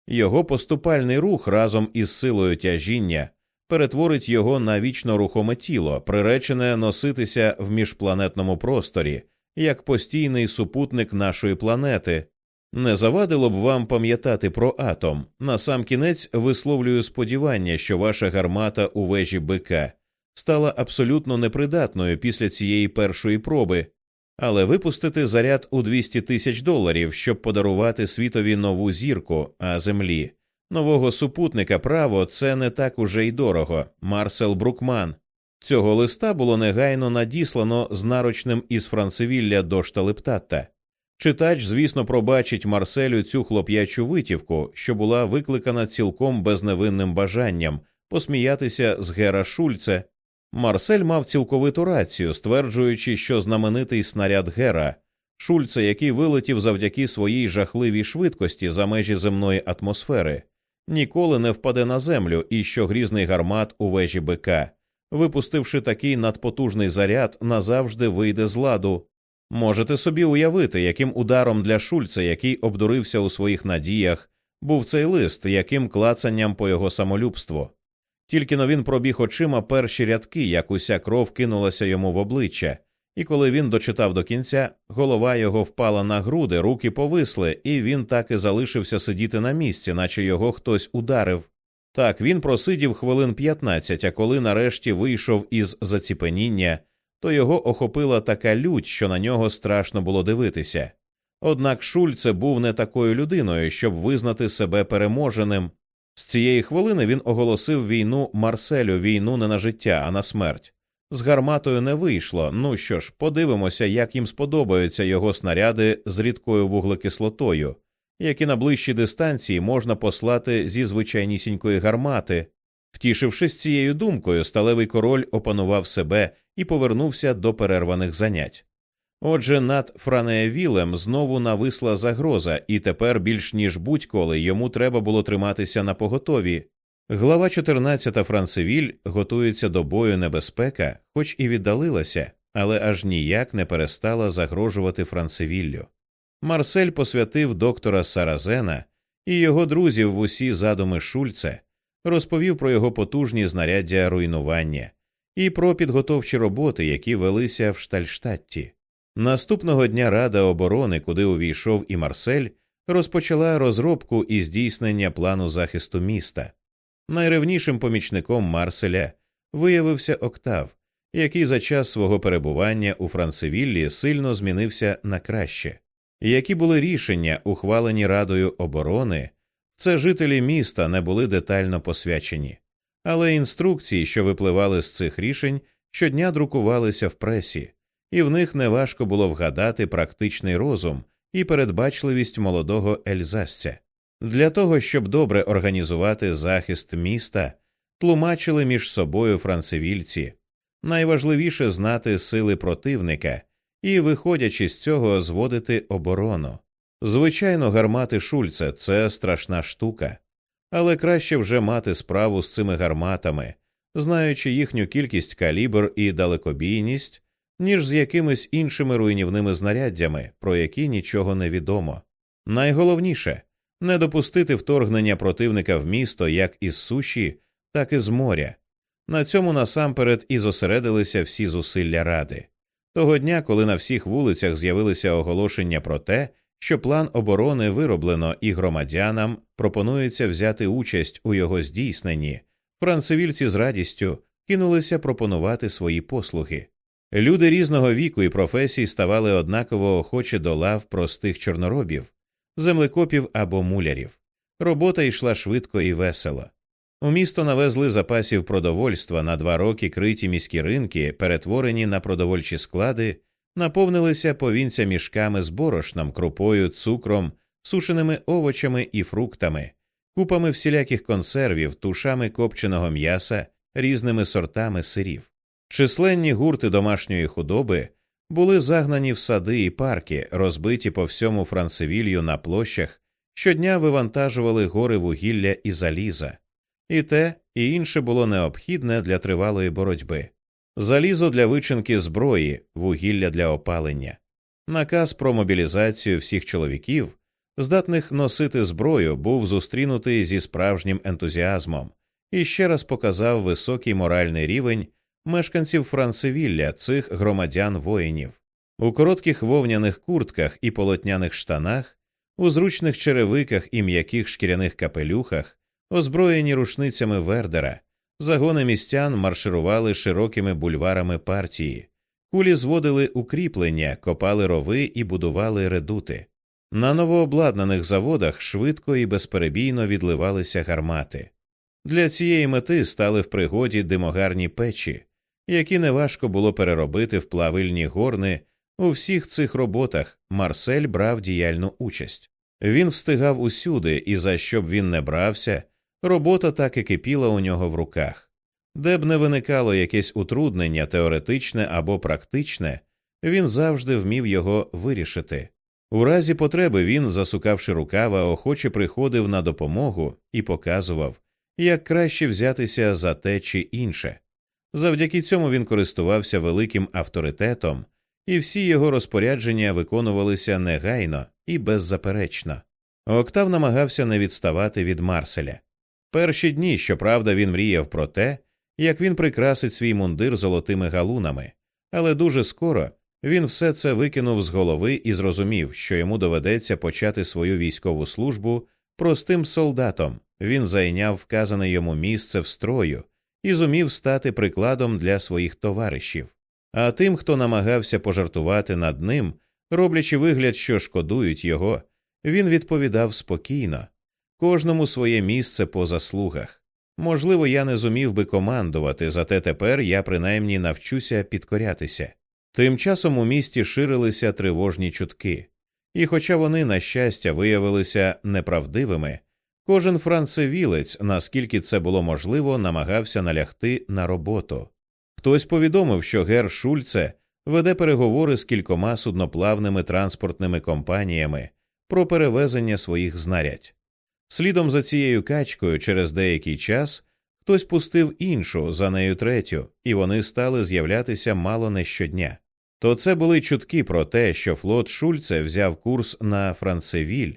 Його поступальний рух разом із силою тяжіння перетворить його на вічно рухоме тіло, приречене носитися в міжпланетному просторі, як постійний супутник нашої планети. Не завадило б вам пам'ятати про атом. Насамкінець висловлюю сподівання, що ваша гармата у вежі БК стала абсолютно непридатною після цієї першої проби, але випустити заряд у 200 тисяч доларів, щоб подарувати світові нову зірку, а землі, нового супутника право це не так уже й дорого. Марсел Брукман. Цього листа було негайно надіслано з нарочним із Францевілля до Шталептатта. Читач, звісно, пробачить Марселю цю хлоп'ячу витівку, що була викликана цілком безневинним бажанням посміятися з Гера Шульце. Марсель мав цілковиту рацію, стверджуючи, що знаменитий снаряд Гера Шульце, який вилетів завдяки своїй жахливій швидкості за межі земної атмосфери, ніколи не впаде на землю, і що грізний гармат у вежі БК, випустивши такий надпотужний заряд, назавжди вийде з ладу. Можете собі уявити, яким ударом для Шульца, який обдурився у своїх надіях, був цей лист, яким клацанням по його самолюбству. Тільки но він пробіг очима перші рядки, як уся кров кинулася йому в обличчя, і коли він дочитав до кінця, голова його впала на груди, руки повисли, і він так і залишився сидіти на місці, наче його хтось ударив. Так він просидів хвилин п'ятнадцять, а коли нарешті вийшов із заціпеніння, то його охопила така лють, що на нього страшно було дивитися. Однак Шульце був не такою людиною, щоб визнати себе переможеним. З цієї хвилини він оголосив війну Марселю, війну не на життя, а на смерть. З гарматою не вийшло. Ну що ж, подивимося, як їм сподобаються його снаряди з рідкою вуглекислотою, які на ближчій дистанції можна послати зі звичайнісінької гармати. Втішившись цією думкою, сталевий король опанував себе і повернувся до перерваних занять. Отже, над Франеевілем знову нависла загроза, і тепер більш ніж будь-коли йому треба було триматися на поготові. Глава 14 Францевіль готується до бою небезпека, хоч і віддалилася, але аж ніяк не перестала загрожувати Францевіллю. Марсель посвятив доктора Саразена і його друзів в усі задуми Шульце, розповів про його потужні знаряддя руйнування і про підготовчі роботи, які велися в Штальштатті. Наступного дня Рада оборони, куди увійшов і Марсель, розпочала розробку і здійснення плану захисту міста. Найревнішим помічником Марселя виявився Октав, який за час свого перебування у Францевіллі сильно змінився на краще. Які були рішення, ухвалені Радою оборони, це жителі міста не були детально посвячені, але інструкції, що випливали з цих рішень, щодня друкувалися в пресі, і в них неважко було вгадати практичний розум і передбачливість молодого ельзасця. Для того, щоб добре організувати захист міста, тлумачили між собою францевільці. Найважливіше знати сили противника і, виходячи з цього, зводити оборону. Звичайно, гармати Шульца це страшна штука, але краще вже мати справу з цими гарматами, знаючи їхню кількість калібр і далекобійність, ніж з якимись іншими руйнівними знаряддями, про які нічого не відомо. Найголовніше не допустити вторгнення противника в місто як із суші, так і з моря. На цьому насамперед і зосередилися всі зусилля ради. Того дня, коли на всіх вулицях з'явилися оголошення про те, що план оборони вироблено і громадянам пропонується взяти участь у його здійсненні, францевільці з радістю кинулися пропонувати свої послуги. Люди різного віку і професій ставали однаково охочі до лав простих чорноробів, землекопів або мулярів. Робота йшла швидко і весело. У місто навезли запасів продовольства на два роки криті міські ринки, перетворені на продовольчі склади, наповнилися повінця мішками з борошном, крупою, цукром, сушеними овочами і фруктами, купами всіляких консервів, тушами копченого м'яса, різними сортами сирів. Численні гурти домашньої худоби були загнані в сади і парки, розбиті по всьому Францевілью на площах, щодня вивантажували гори вугілля і заліза, і те, і інше було необхідне для тривалої боротьби. Залізо для вичинки зброї, вугілля для опалення, наказ про мобілізацію всіх чоловіків, здатних носити зброю, був зустрінутий зі справжнім ентузіазмом. І ще раз показав високий моральний рівень мешканців Францевілля, цих громадян воїнів. У коротких вовняних куртках і полотняних штанах, у зручних черевиках і м'яких шкіряних капелюхах, озброєні рушницями Вердера, загони містян марширували широкими бульварами партії, кулі зводили укріплення, копали рови і будували редути. На новообладнаних заводах швидко і безперебійно відливалися гармати. Для цієї мети стали в пригоді димогарні печі, які неважко було переробити в плавильні горни. У всіх цих роботах Марсель брав діяльну участь. Він встигав усюди, і за що б він не брався, робота так і кипіла у нього в руках. Де б не виникало якесь утруднення, теоретичне або практичне, він завжди вмів його вирішити. У разі потреби він, засукавши рукава, охоче приходив на допомогу і показував, як краще взятися за те чи інше. Завдяки цьому він користувався великим авторитетом, і всі його розпорядження виконувалися негайно і беззаперечно. Октав намагався не відставати від Марселя. Перші дні, щоправда, він мріяв про те, як він прикрасить свій мундир золотими галунами, але дуже скоро він все це викинув з голови і зрозумів, що йому доведеться почати свою військову службу простим солдатом. Він зайняв вказане йому місце в строю і зумів стати прикладом для своїх товаришів. А тим, хто намагався пожартувати над ним, роблячи вигляд, що шкодують його, він відповідав спокійно кожному своє місце по заслугах. Можливо, я не зумів би командувати, зате тепер я принаймні навчуся підкорятися. Тим часом у місті ширилися тривожні чутки, і, хоча вони, на щастя, виявилися неправдивими, кожен францевілець, наскільки це було можливо, намагався налягти на роботу. Хтось повідомив, що гер Шульце веде переговори з кількома судноплавними транспортними компаніями про перевезення своїх знарядь. Слідом за цією качкою через деякий час хтось пустив іншу, за нею третю, і вони стали з'являтися мало не щодня. То це були чутки про те, що флот Шульце взяв курс на Францевіль,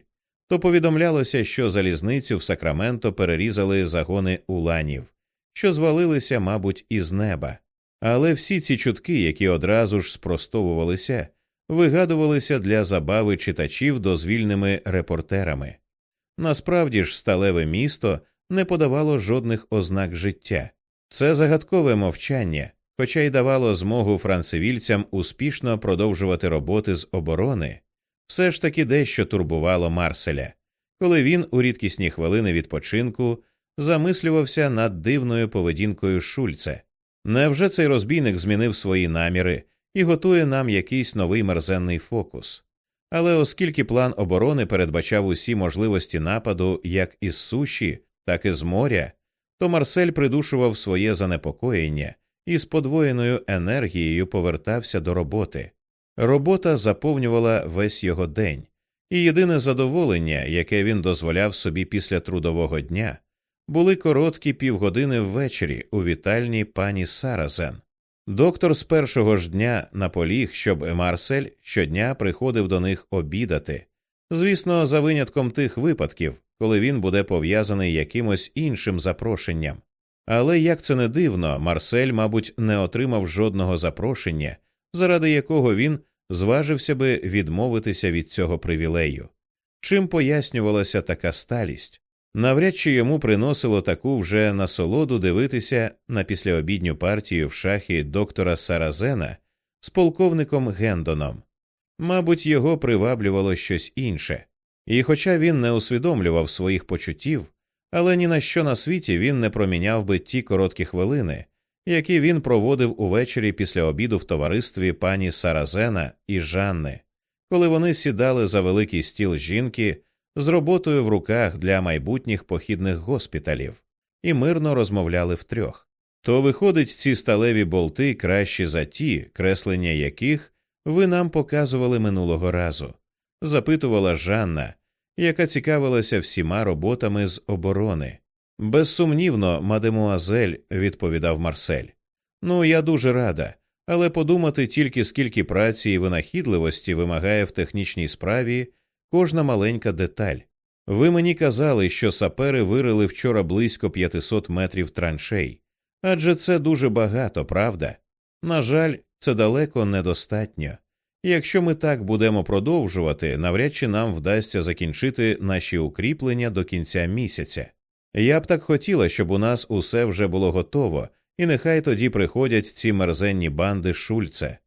то повідомлялося, що залізницю в Сакраменто перерізали загони уланів, що звалилися, мабуть, із неба. Але всі ці чутки, які одразу ж спростовувалися, вигадувалися для забави читачів дозвільними репортерами. Насправді ж, сталеве місто не подавало жодних ознак життя. Це загадкове мовчання, хоча й давало змогу францевільцям успішно продовжувати роботи з оборони, все ж таки дещо турбувало Марселя, коли він у рідкісні хвилини відпочинку замислювався над дивною поведінкою Шульце. Невже цей розбійник змінив свої наміри і готує нам якийсь новий мерзенний фокус? Але оскільки план оборони передбачав усі можливості нападу як із суші, так і з моря, то Марсель придушував своє занепокоєння і з подвоєною енергією повертався до роботи. Робота заповнювала весь його день, і єдине задоволення, яке він дозволяв собі після трудового дня, були короткі півгодини ввечері у вітальні пані Саразен. Доктор з першого ж дня наполіг, щоб Марсель щодня приходив до них обідати, звісно, за винятком тих випадків, коли він буде пов'язаний якимось іншим запрошенням. Але як це не дивно, Марсель, мабуть, не отримав жодного запрошення, заради якого він зважився би відмовитися від цього привілею. Чим пояснювалася така сталість? Навряд чи йому приносило таку вже насолоду дивитися на післяобідню партію в шахі доктора Саразена з полковником Гендоном. Мабуть, його приваблювало щось інше, і, хоча він не усвідомлював своїх почуттів, але ні на що на світі він не проміняв би ті короткі хвилини, які він проводив увечері після обіду в товаристві пані Саразена і Жанни, коли вони сідали за великий стіл жінки з роботою в руках для майбутніх похідних госпіталів і мирно розмовляли втрьох. То, виходить, ці сталеві болти кращі за ті, креслення яких ви нам показували минулого разу, запитувала Жанна, яка цікавилася всіма роботами з оборони. Безсумнівно, мадемуазель, відповідав Марсель. Ну, я дуже рада, але подумати тільки скільки праці і винахідливості вимагає в технічній справі кожна маленька деталь. Ви мені казали, що сапери вирили вчора близько 500 метрів траншей, адже це дуже багато, правда? На жаль, це далеко недостатньо. Якщо ми так будемо продовжувати, навряд чи нам вдасться закінчити наші укріплення до кінця місяця. Я б так хотіла, щоб у нас усе вже було готово, і нехай тоді приходять ці мерзенні банди шульце.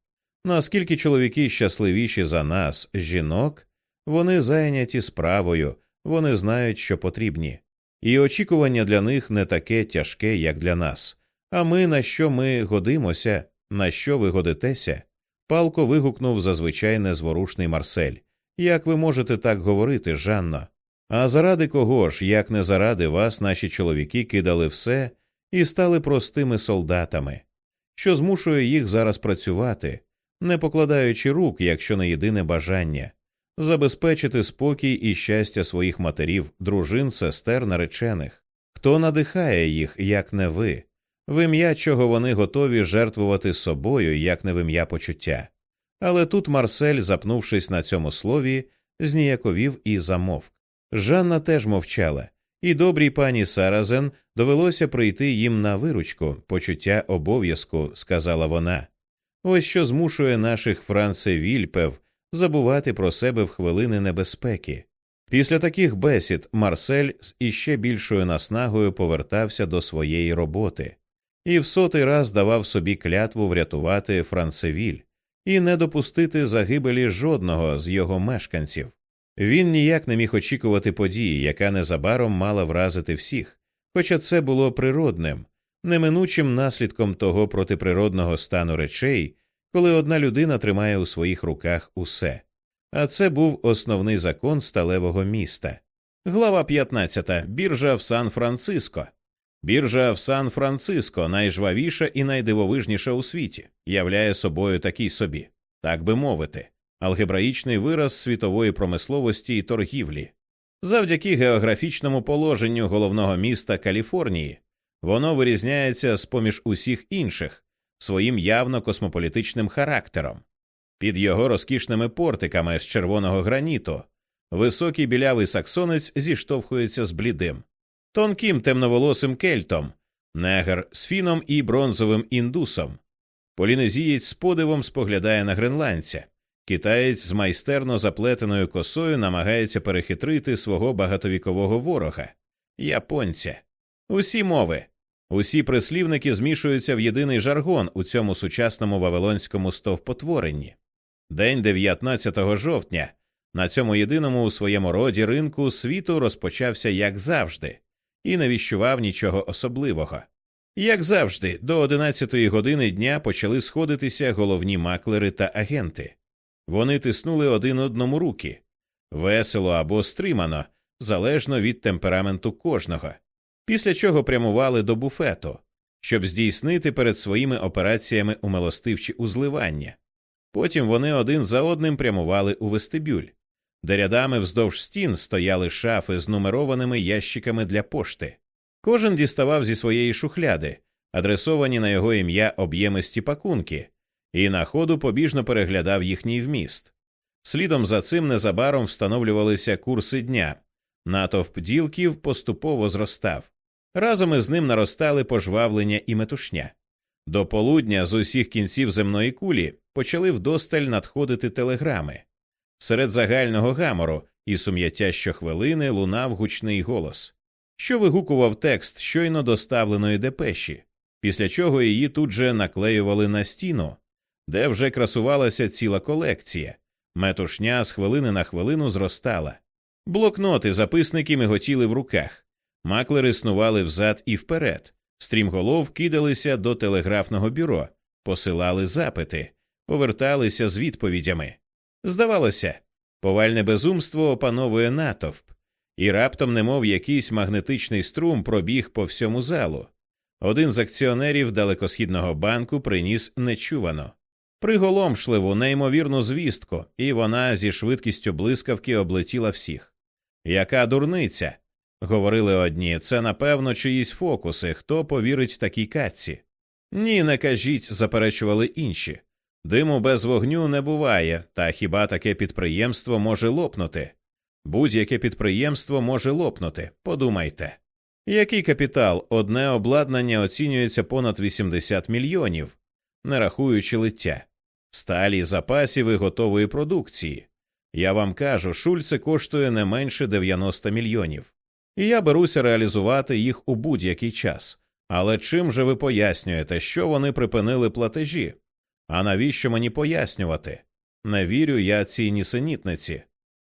Наскільки чоловіки щасливіші за нас, жінок, вони зайняті справою, вони знають, що потрібні, і очікування для них не таке тяжке, як для нас. А ми на що ми годимося, на що ви годитеся? Палко вигукнув зазвичай незворушний Марсель. Як ви можете так говорити, Жанно? А заради кого ж, як не заради вас, наші чоловіки кидали все і стали простими солдатами, що змушує їх зараз працювати, не покладаючи рук, якщо не єдине бажання, забезпечити спокій і щастя своїх матерів, дружин, сестер, наречених. Хто надихає їх, як не ви, в ім'я чого вони готові жертвувати собою, як не в ім'я почуття. Але тут Марсель, запнувшись на цьому слові, зніяковів і замовк. Жанна теж мовчала, і добрій пані Саразен довелося прийти їм на виручку, почуття обов'язку, сказала вона. Ось що змушує наших францевільпев забувати про себе в хвилини небезпеки. Після таких бесід Марсель з іще більшою наснагою повертався до своєї роботи і в сотий раз давав собі клятву врятувати Францевіль і не допустити загибелі жодного з його мешканців. Він ніяк не міг очікувати події, яка незабаром мала вразити всіх, хоча це було природним, неминучим наслідком того протиприродного стану речей, коли одна людина тримає у своїх руках усе. А це був основний закон сталевого міста. Глава 15. Біржа в Сан-Франциско. Біржа в Сан-Франциско, найжвавіша і найдивовижніша у світі, являє собою такий собі, так би мовити, алгебраїчний вираз світової промисловості і торгівлі. Завдяки географічному положенню головного міста Каліфорнії воно вирізняється з поміж усіх інших своїм явно космополітичним характером. Під його розкішними портиками з червоного граніту високий білявий саксонець зіштовхується з блідим, тонким темноволосим кельтом, негр з фіном і бронзовим індусом. Полінезієць з подивом споглядає на гренландця. Китаєць з майстерно заплетеною косою намагається перехитрити свого багатовікового ворога японця. Усі мови, усі прислівники змішуються в єдиний жаргон у цьому сучасному вавилонському стовпотворенні. День 19 жовтня на цьому єдиному у своєму роді ринку світу розпочався як завжди, і не віщував нічого особливого. Як завжди, до 11 години дня почали сходитися головні маклери та агенти. Вони тиснули один одному руки весело або стримано, залежно від темпераменту кожного, після чого прямували до буфету, щоб здійснити перед своїми операціями умилостивчі узливання. Потім вони один за одним прямували у вестибюль, де рядами вздовж стін стояли шафи з нумерованими ящиками для пошти. Кожен діставав зі своєї шухляди, адресовані на його ім'я об'ємисті пакунки, і на ходу побіжно переглядав їхній вміст. Слідом за цим незабаром встановлювалися курси дня. Натовп ділків поступово зростав. Разом із ним наростали пожвавлення і метушня. До полудня з усіх кінців земної кулі почали вдосталь надходити телеграми. Серед загального гамору і сум'яття щохвилини лунав гучний голос, що вигукував текст щойно доставленої депеші, після чого її тут же наклеювали на стіну, де вже красувалася ціла колекція. Метушня з хвилини на хвилину зростала. Блокноти, записники миготіли в руках. Маклери існували взад і вперед, стрімголов кидалися до телеграфного бюро, посилали запити, поверталися з відповідями. Здавалося, повальне безумство опановує натовп, і раптом, немов якийсь магнетичний струм, пробіг по всьому залу. Один з акціонерів далекосхідного банку приніс нечувано, приголомшливу, неймовірну звістку, і вона зі швидкістю блискавки облетіла всіх. Яка дурниця? Говорили одні, це напевно чиїсь фокуси, хто повірить такій катці. Ні, не кажіть, заперечували інші. Диму без вогню не буває, та хіба таке підприємство може лопнути? Будь-яке підприємство може лопнути, подумайте. Який капітал? Одне обладнання оцінюється понад 80 мільйонів, не рахуючи лиття, сталі запасів і готової продукції. Я вам кажу, Шульце коштує не менше 90 мільйонів, і я беруся реалізувати їх у будь-який час. Але чим же ви пояснюєте, що вони припинили платежі? А навіщо мені пояснювати? Не вірю я цій нісенітниці.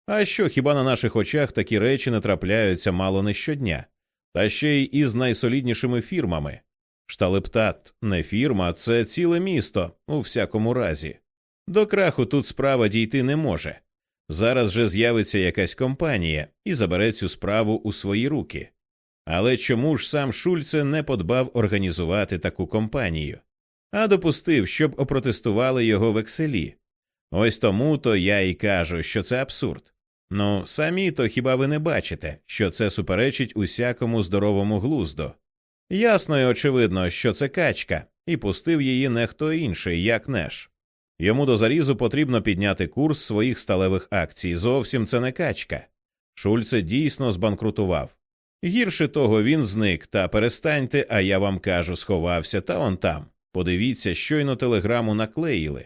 А що хіба на наших очах такі речі не трапляються мало не щодня, та ще й із найсоліднішими фірмами? Шталептат не фірма, це ціле місто, у всякому разі. До краху тут справа дійти не може. Зараз же з'явиться якась компанія і забере цю справу у свої руки. Але чому ж сам Шульце не подбав організувати таку компанію, а допустив, щоб опротестували його векселі? Ось тому то я і кажу, що це абсурд. Ну, самі то хіба ви не бачите, що це суперечить усякому здоровому глузду? Ясно і очевидно, що це качка, і пустив її не хто інший, як Неш. Йому до зарізу потрібно підняти курс своїх сталевих акцій. Зовсім це не качка. Шульце дійсно збанкрутував. Гірше того, він зник, та перестаньте, а я вам кажу, сховався та он там. Подивіться, щойно телеграму наклеїли.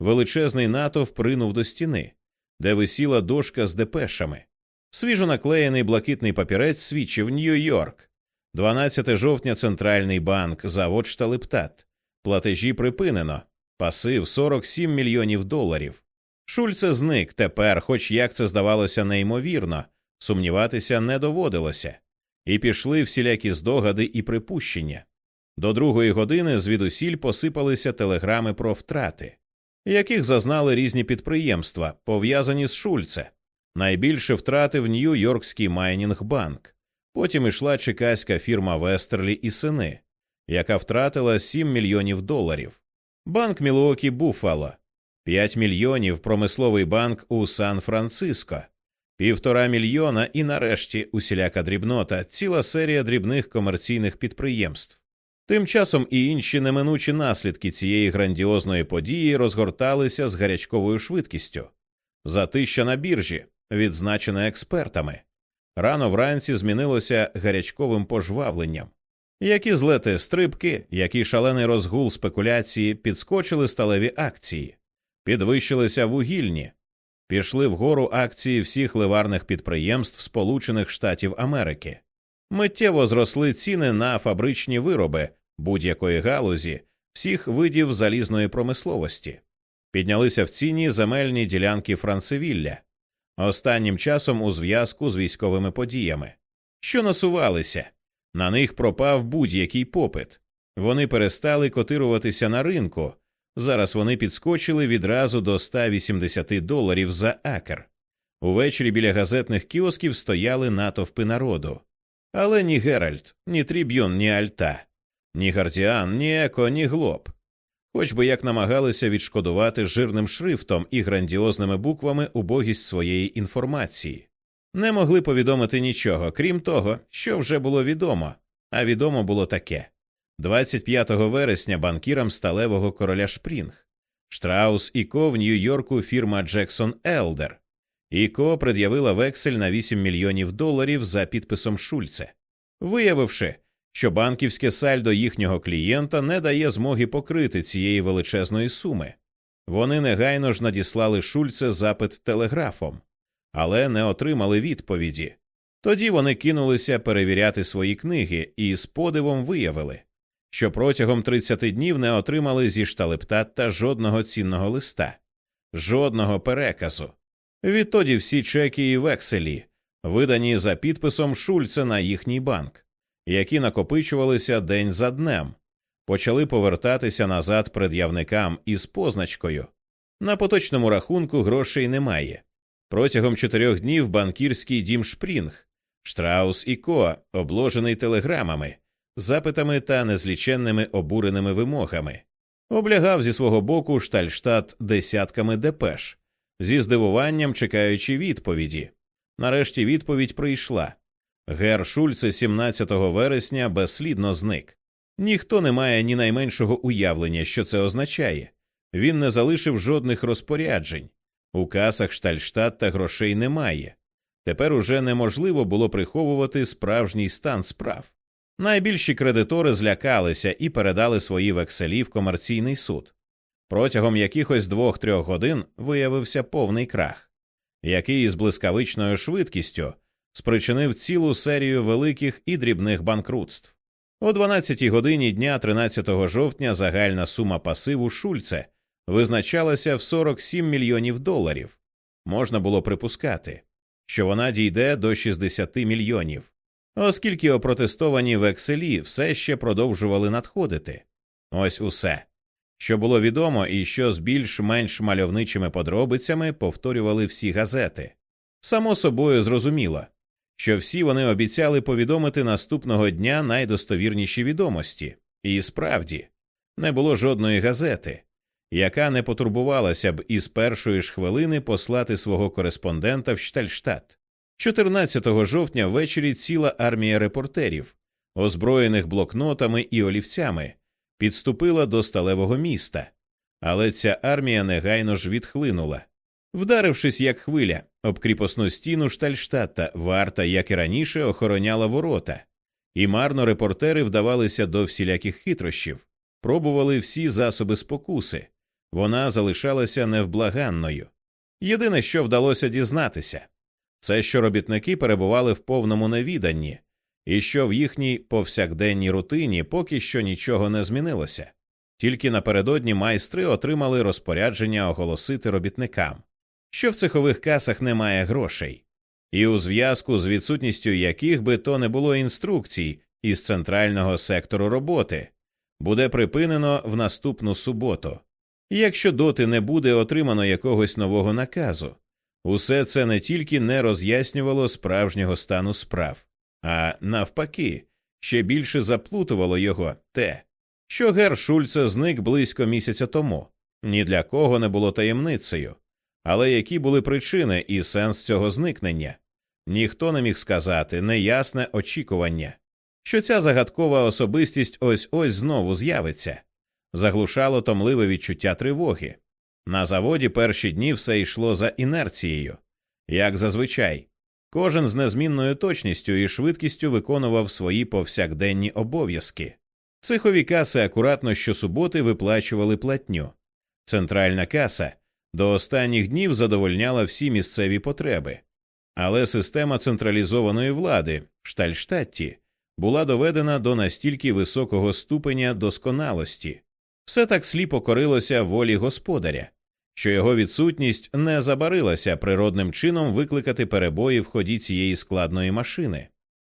Величезний натовп принув до стіни, де висіла дошка з депешами. Свіжо наклеєний блакитний папірець свідчив Нью-Йорк. 12 жовтня Центральний банк, завод Шталептат. Платежі припинено. Пасив 47 мільйонів доларів. Шульце зник тепер, хоч як це здавалося неймовірно, сумніватися не доводилося, і пішли всілякі здогади і припущення. До другої години звідусіль посипалися телеграми про втрати, яких зазнали різні підприємства, пов'язані з Шульце. Найбільше втратив Нью-Йоркський майнінг банк. Потім ішла чекаська фірма Вестерлі і сини, яка втратила 7 мільйонів доларів. Банк Мілуокі Буффало, 5 мільйонів промисловий банк у Сан-Франциско, півтора мільйона і нарешті усіляка дрібнота, ціла серія дрібних комерційних підприємств. Тим часом і інші неминучі наслідки цієї грандіозної події розгорталися з гарячковою швидкістю. Затища на біржі, відзначена експертами. Рано вранці змінилося гарячковим пожвавленням. Які злети стрибки, який шалений розгул спекуляції, підскочили сталеві акції, підвищилися вугільні, пішли вгору акції всіх ливарних підприємств Сполучених Штатів Америки. Миттєво зросли ціни на фабричні вироби будь-якої галузі, всіх видів залізної промисловості, піднялися в ціні земельні ділянки Францевілля, останнім часом у зв'язку з військовими подіями, що насувалися. На них пропав будь-який попит. Вони перестали котируватися на ринку. Зараз вони підскочили відразу до 180 доларів за акр. Увечері біля газетних кіосків стояли натовпи народу. Але ні Геральт, ні Тріб'йон, ні Альта, ні Гардіан, ні Еко, ні Глоб. Хоч би як намагалися відшкодувати жирним шрифтом і грандіозними буквами убогість своєї інформації не могли повідомити нічого, крім того, що вже було відомо, а відомо було таке 25 вересня банкірам сталевого короля Шпрінг, Штраус і Ко в Нью-Йорку фірма Джексон Елдер. Іко пред'явила вексель на 8 мільйонів доларів за підписом Шульце, виявивши, що банківське сальдо їхнього клієнта не дає змоги покрити цієї величезної суми. Вони негайно ж надіслали Шульце запит телеграфом але не отримали відповіді. Тоді вони кинулися перевіряти свої книги і з подивом виявили, що протягом 30 днів не отримали зі шталептата жодного цінного листа, жодного переказу. Відтоді всі чеки і векселі, видані за підписом Шульце на їхній банк, які накопичувалися день за днем, почали повертатися назад пред'явникам із позначкою. На поточному рахунку грошей немає. Протягом чотирьох днів банкірський дім Шпрінг, Штраус і Ко, обложений телеграмами, запитами та незліченними обуреними вимогами, облягав зі свого боку Штальштат десятками депеш, зі здивуванням чекаючи відповіді. Нарешті відповідь прийшла. Гер Шульце 17 вересня безслідно зник. Ніхто не має ні найменшого уявлення, що це означає. Він не залишив жодних розпоряджень. У касах Штальштадта грошей немає. Тепер уже неможливо було приховувати справжній стан справ. Найбільші кредитори злякалися і передали свої векселі в комерційний суд. Протягом якихось двох-трьох годин виявився повний крах, який із блискавичною швидкістю спричинив цілу серію великих і дрібних банкрутств. О 12 годині дня 13 жовтня загальна сума пасиву Шульце визначалася в 47 мільйонів доларів. Можна було припускати, що вона дійде до 60 мільйонів, оскільки опротестовані векселі все ще продовжували надходити. Ось усе, що було відомо і що з більш-менш мальовничими подробицями повторювали всі газети. Само собою зрозуміло, що всі вони обіцяли повідомити наступного дня найдостовірніші відомості, і справді не було жодної газети, яка не потурбувалася б із першої ж хвилини послати свого кореспондента в Штальштадт. 14 жовтня ввечері ціла армія репортерів, озброєних блокнотами і олівцями, підступила до сталевого міста, але ця армія негайно ж відхлинула. Вдарившись як хвиля, об кріпосну стіну Штальштадта, варта, як і раніше, охороняла ворота, і марно репортери вдавалися до всіляких хитрощів, пробували всі засоби спокуси. Вона залишалася невблаганною. Єдине, що вдалося дізнатися, це що робітники перебували в повному невіданні, і що в їхній повсякденній рутині поки що нічого не змінилося. Тільки напередодні майстри отримали розпорядження оголосити робітникам, що в цехових касах немає грошей, і у зв'язку з відсутністю яких би то не було інструкцій із центрального сектору роботи, буде припинено в наступну суботу. Якщо доти не буде отримано якогось нового наказу, усе це не тільки не роз'яснювало справжнього стану справ, а навпаки, ще більше заплутувало його те, що Гер Шульце зник близько місяця тому, ні для кого не було таємницею. Але які були причини і сенс цього зникнення? Ніхто не міг сказати неясне очікування, що ця загадкова особистість ось ось знову з'явиться, заглушало томливе відчуття тривоги. На заводі перші дні все йшло за інерцією, як зазвичай, кожен з незмінною точністю і швидкістю виконував свої повсякденні обов'язки. Цехові каси акуратно щосуботи виплачували платню. Центральна каса до останніх днів задовольняла всі місцеві потреби, але система централізованої влади Штальштатті була доведена до настільки високого ступеня досконалості, все так сліпо корилося волі господаря, що його відсутність не забарилася природним чином викликати перебої в ході цієї складної машини.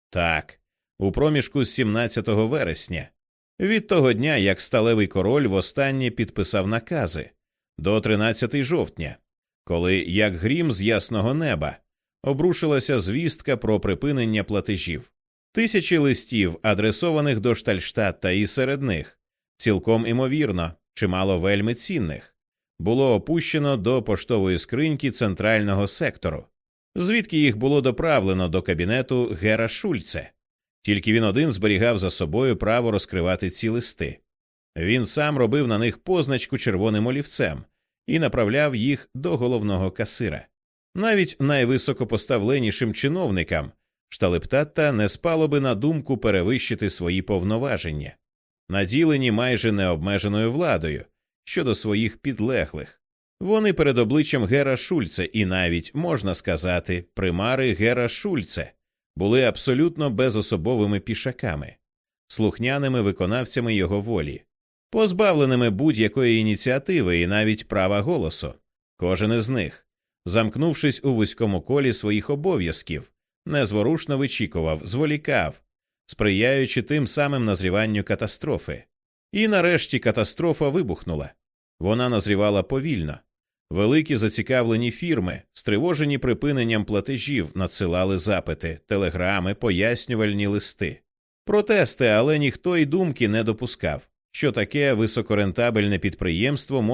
Так, у проміжку з 17 вересня, від того дня, як сталевий король востаннє підписав накази, до 13 жовтня, коли, як грім з ясного неба, обрушилася звістка про припинення платежів, тисячі листів, адресованих до Штальштадта, і серед них, цілком імовірно, чимало вельми цінних, було опущено до поштової скриньки центрального сектору, звідки їх було доправлено до кабінету Гера Шульце. Тільки він один зберігав за собою право розкривати ці листи. Він сам робив на них позначку червоним олівцем і направляв їх до головного касира. Навіть найвисокопоставленішим чиновникам шталептатта не спало би на думку перевищити свої повноваження, наділені майже необмеженою владою щодо своїх підлеглих. Вони перед обличчям Гера Шульце і навіть, можна сказати, примари Гера Шульце були абсолютно безособовими пішаками, слухняними виконавцями його волі позбавленими будь-якої ініціативи і навіть права голосу. Кожен із них, замкнувшись у вузькому колі своїх обов'язків, незворушно вичікував, зволікав, сприяючи тим самим назріванню катастрофи. І нарешті катастрофа вибухнула. Вона назрівала повільно. Великі зацікавлені фірми, стривожені припиненням платежів, надсилали запити, телеграми, пояснювальні листи, протести, але ніхто й думки не допускав, що таке високорентабельне підприємство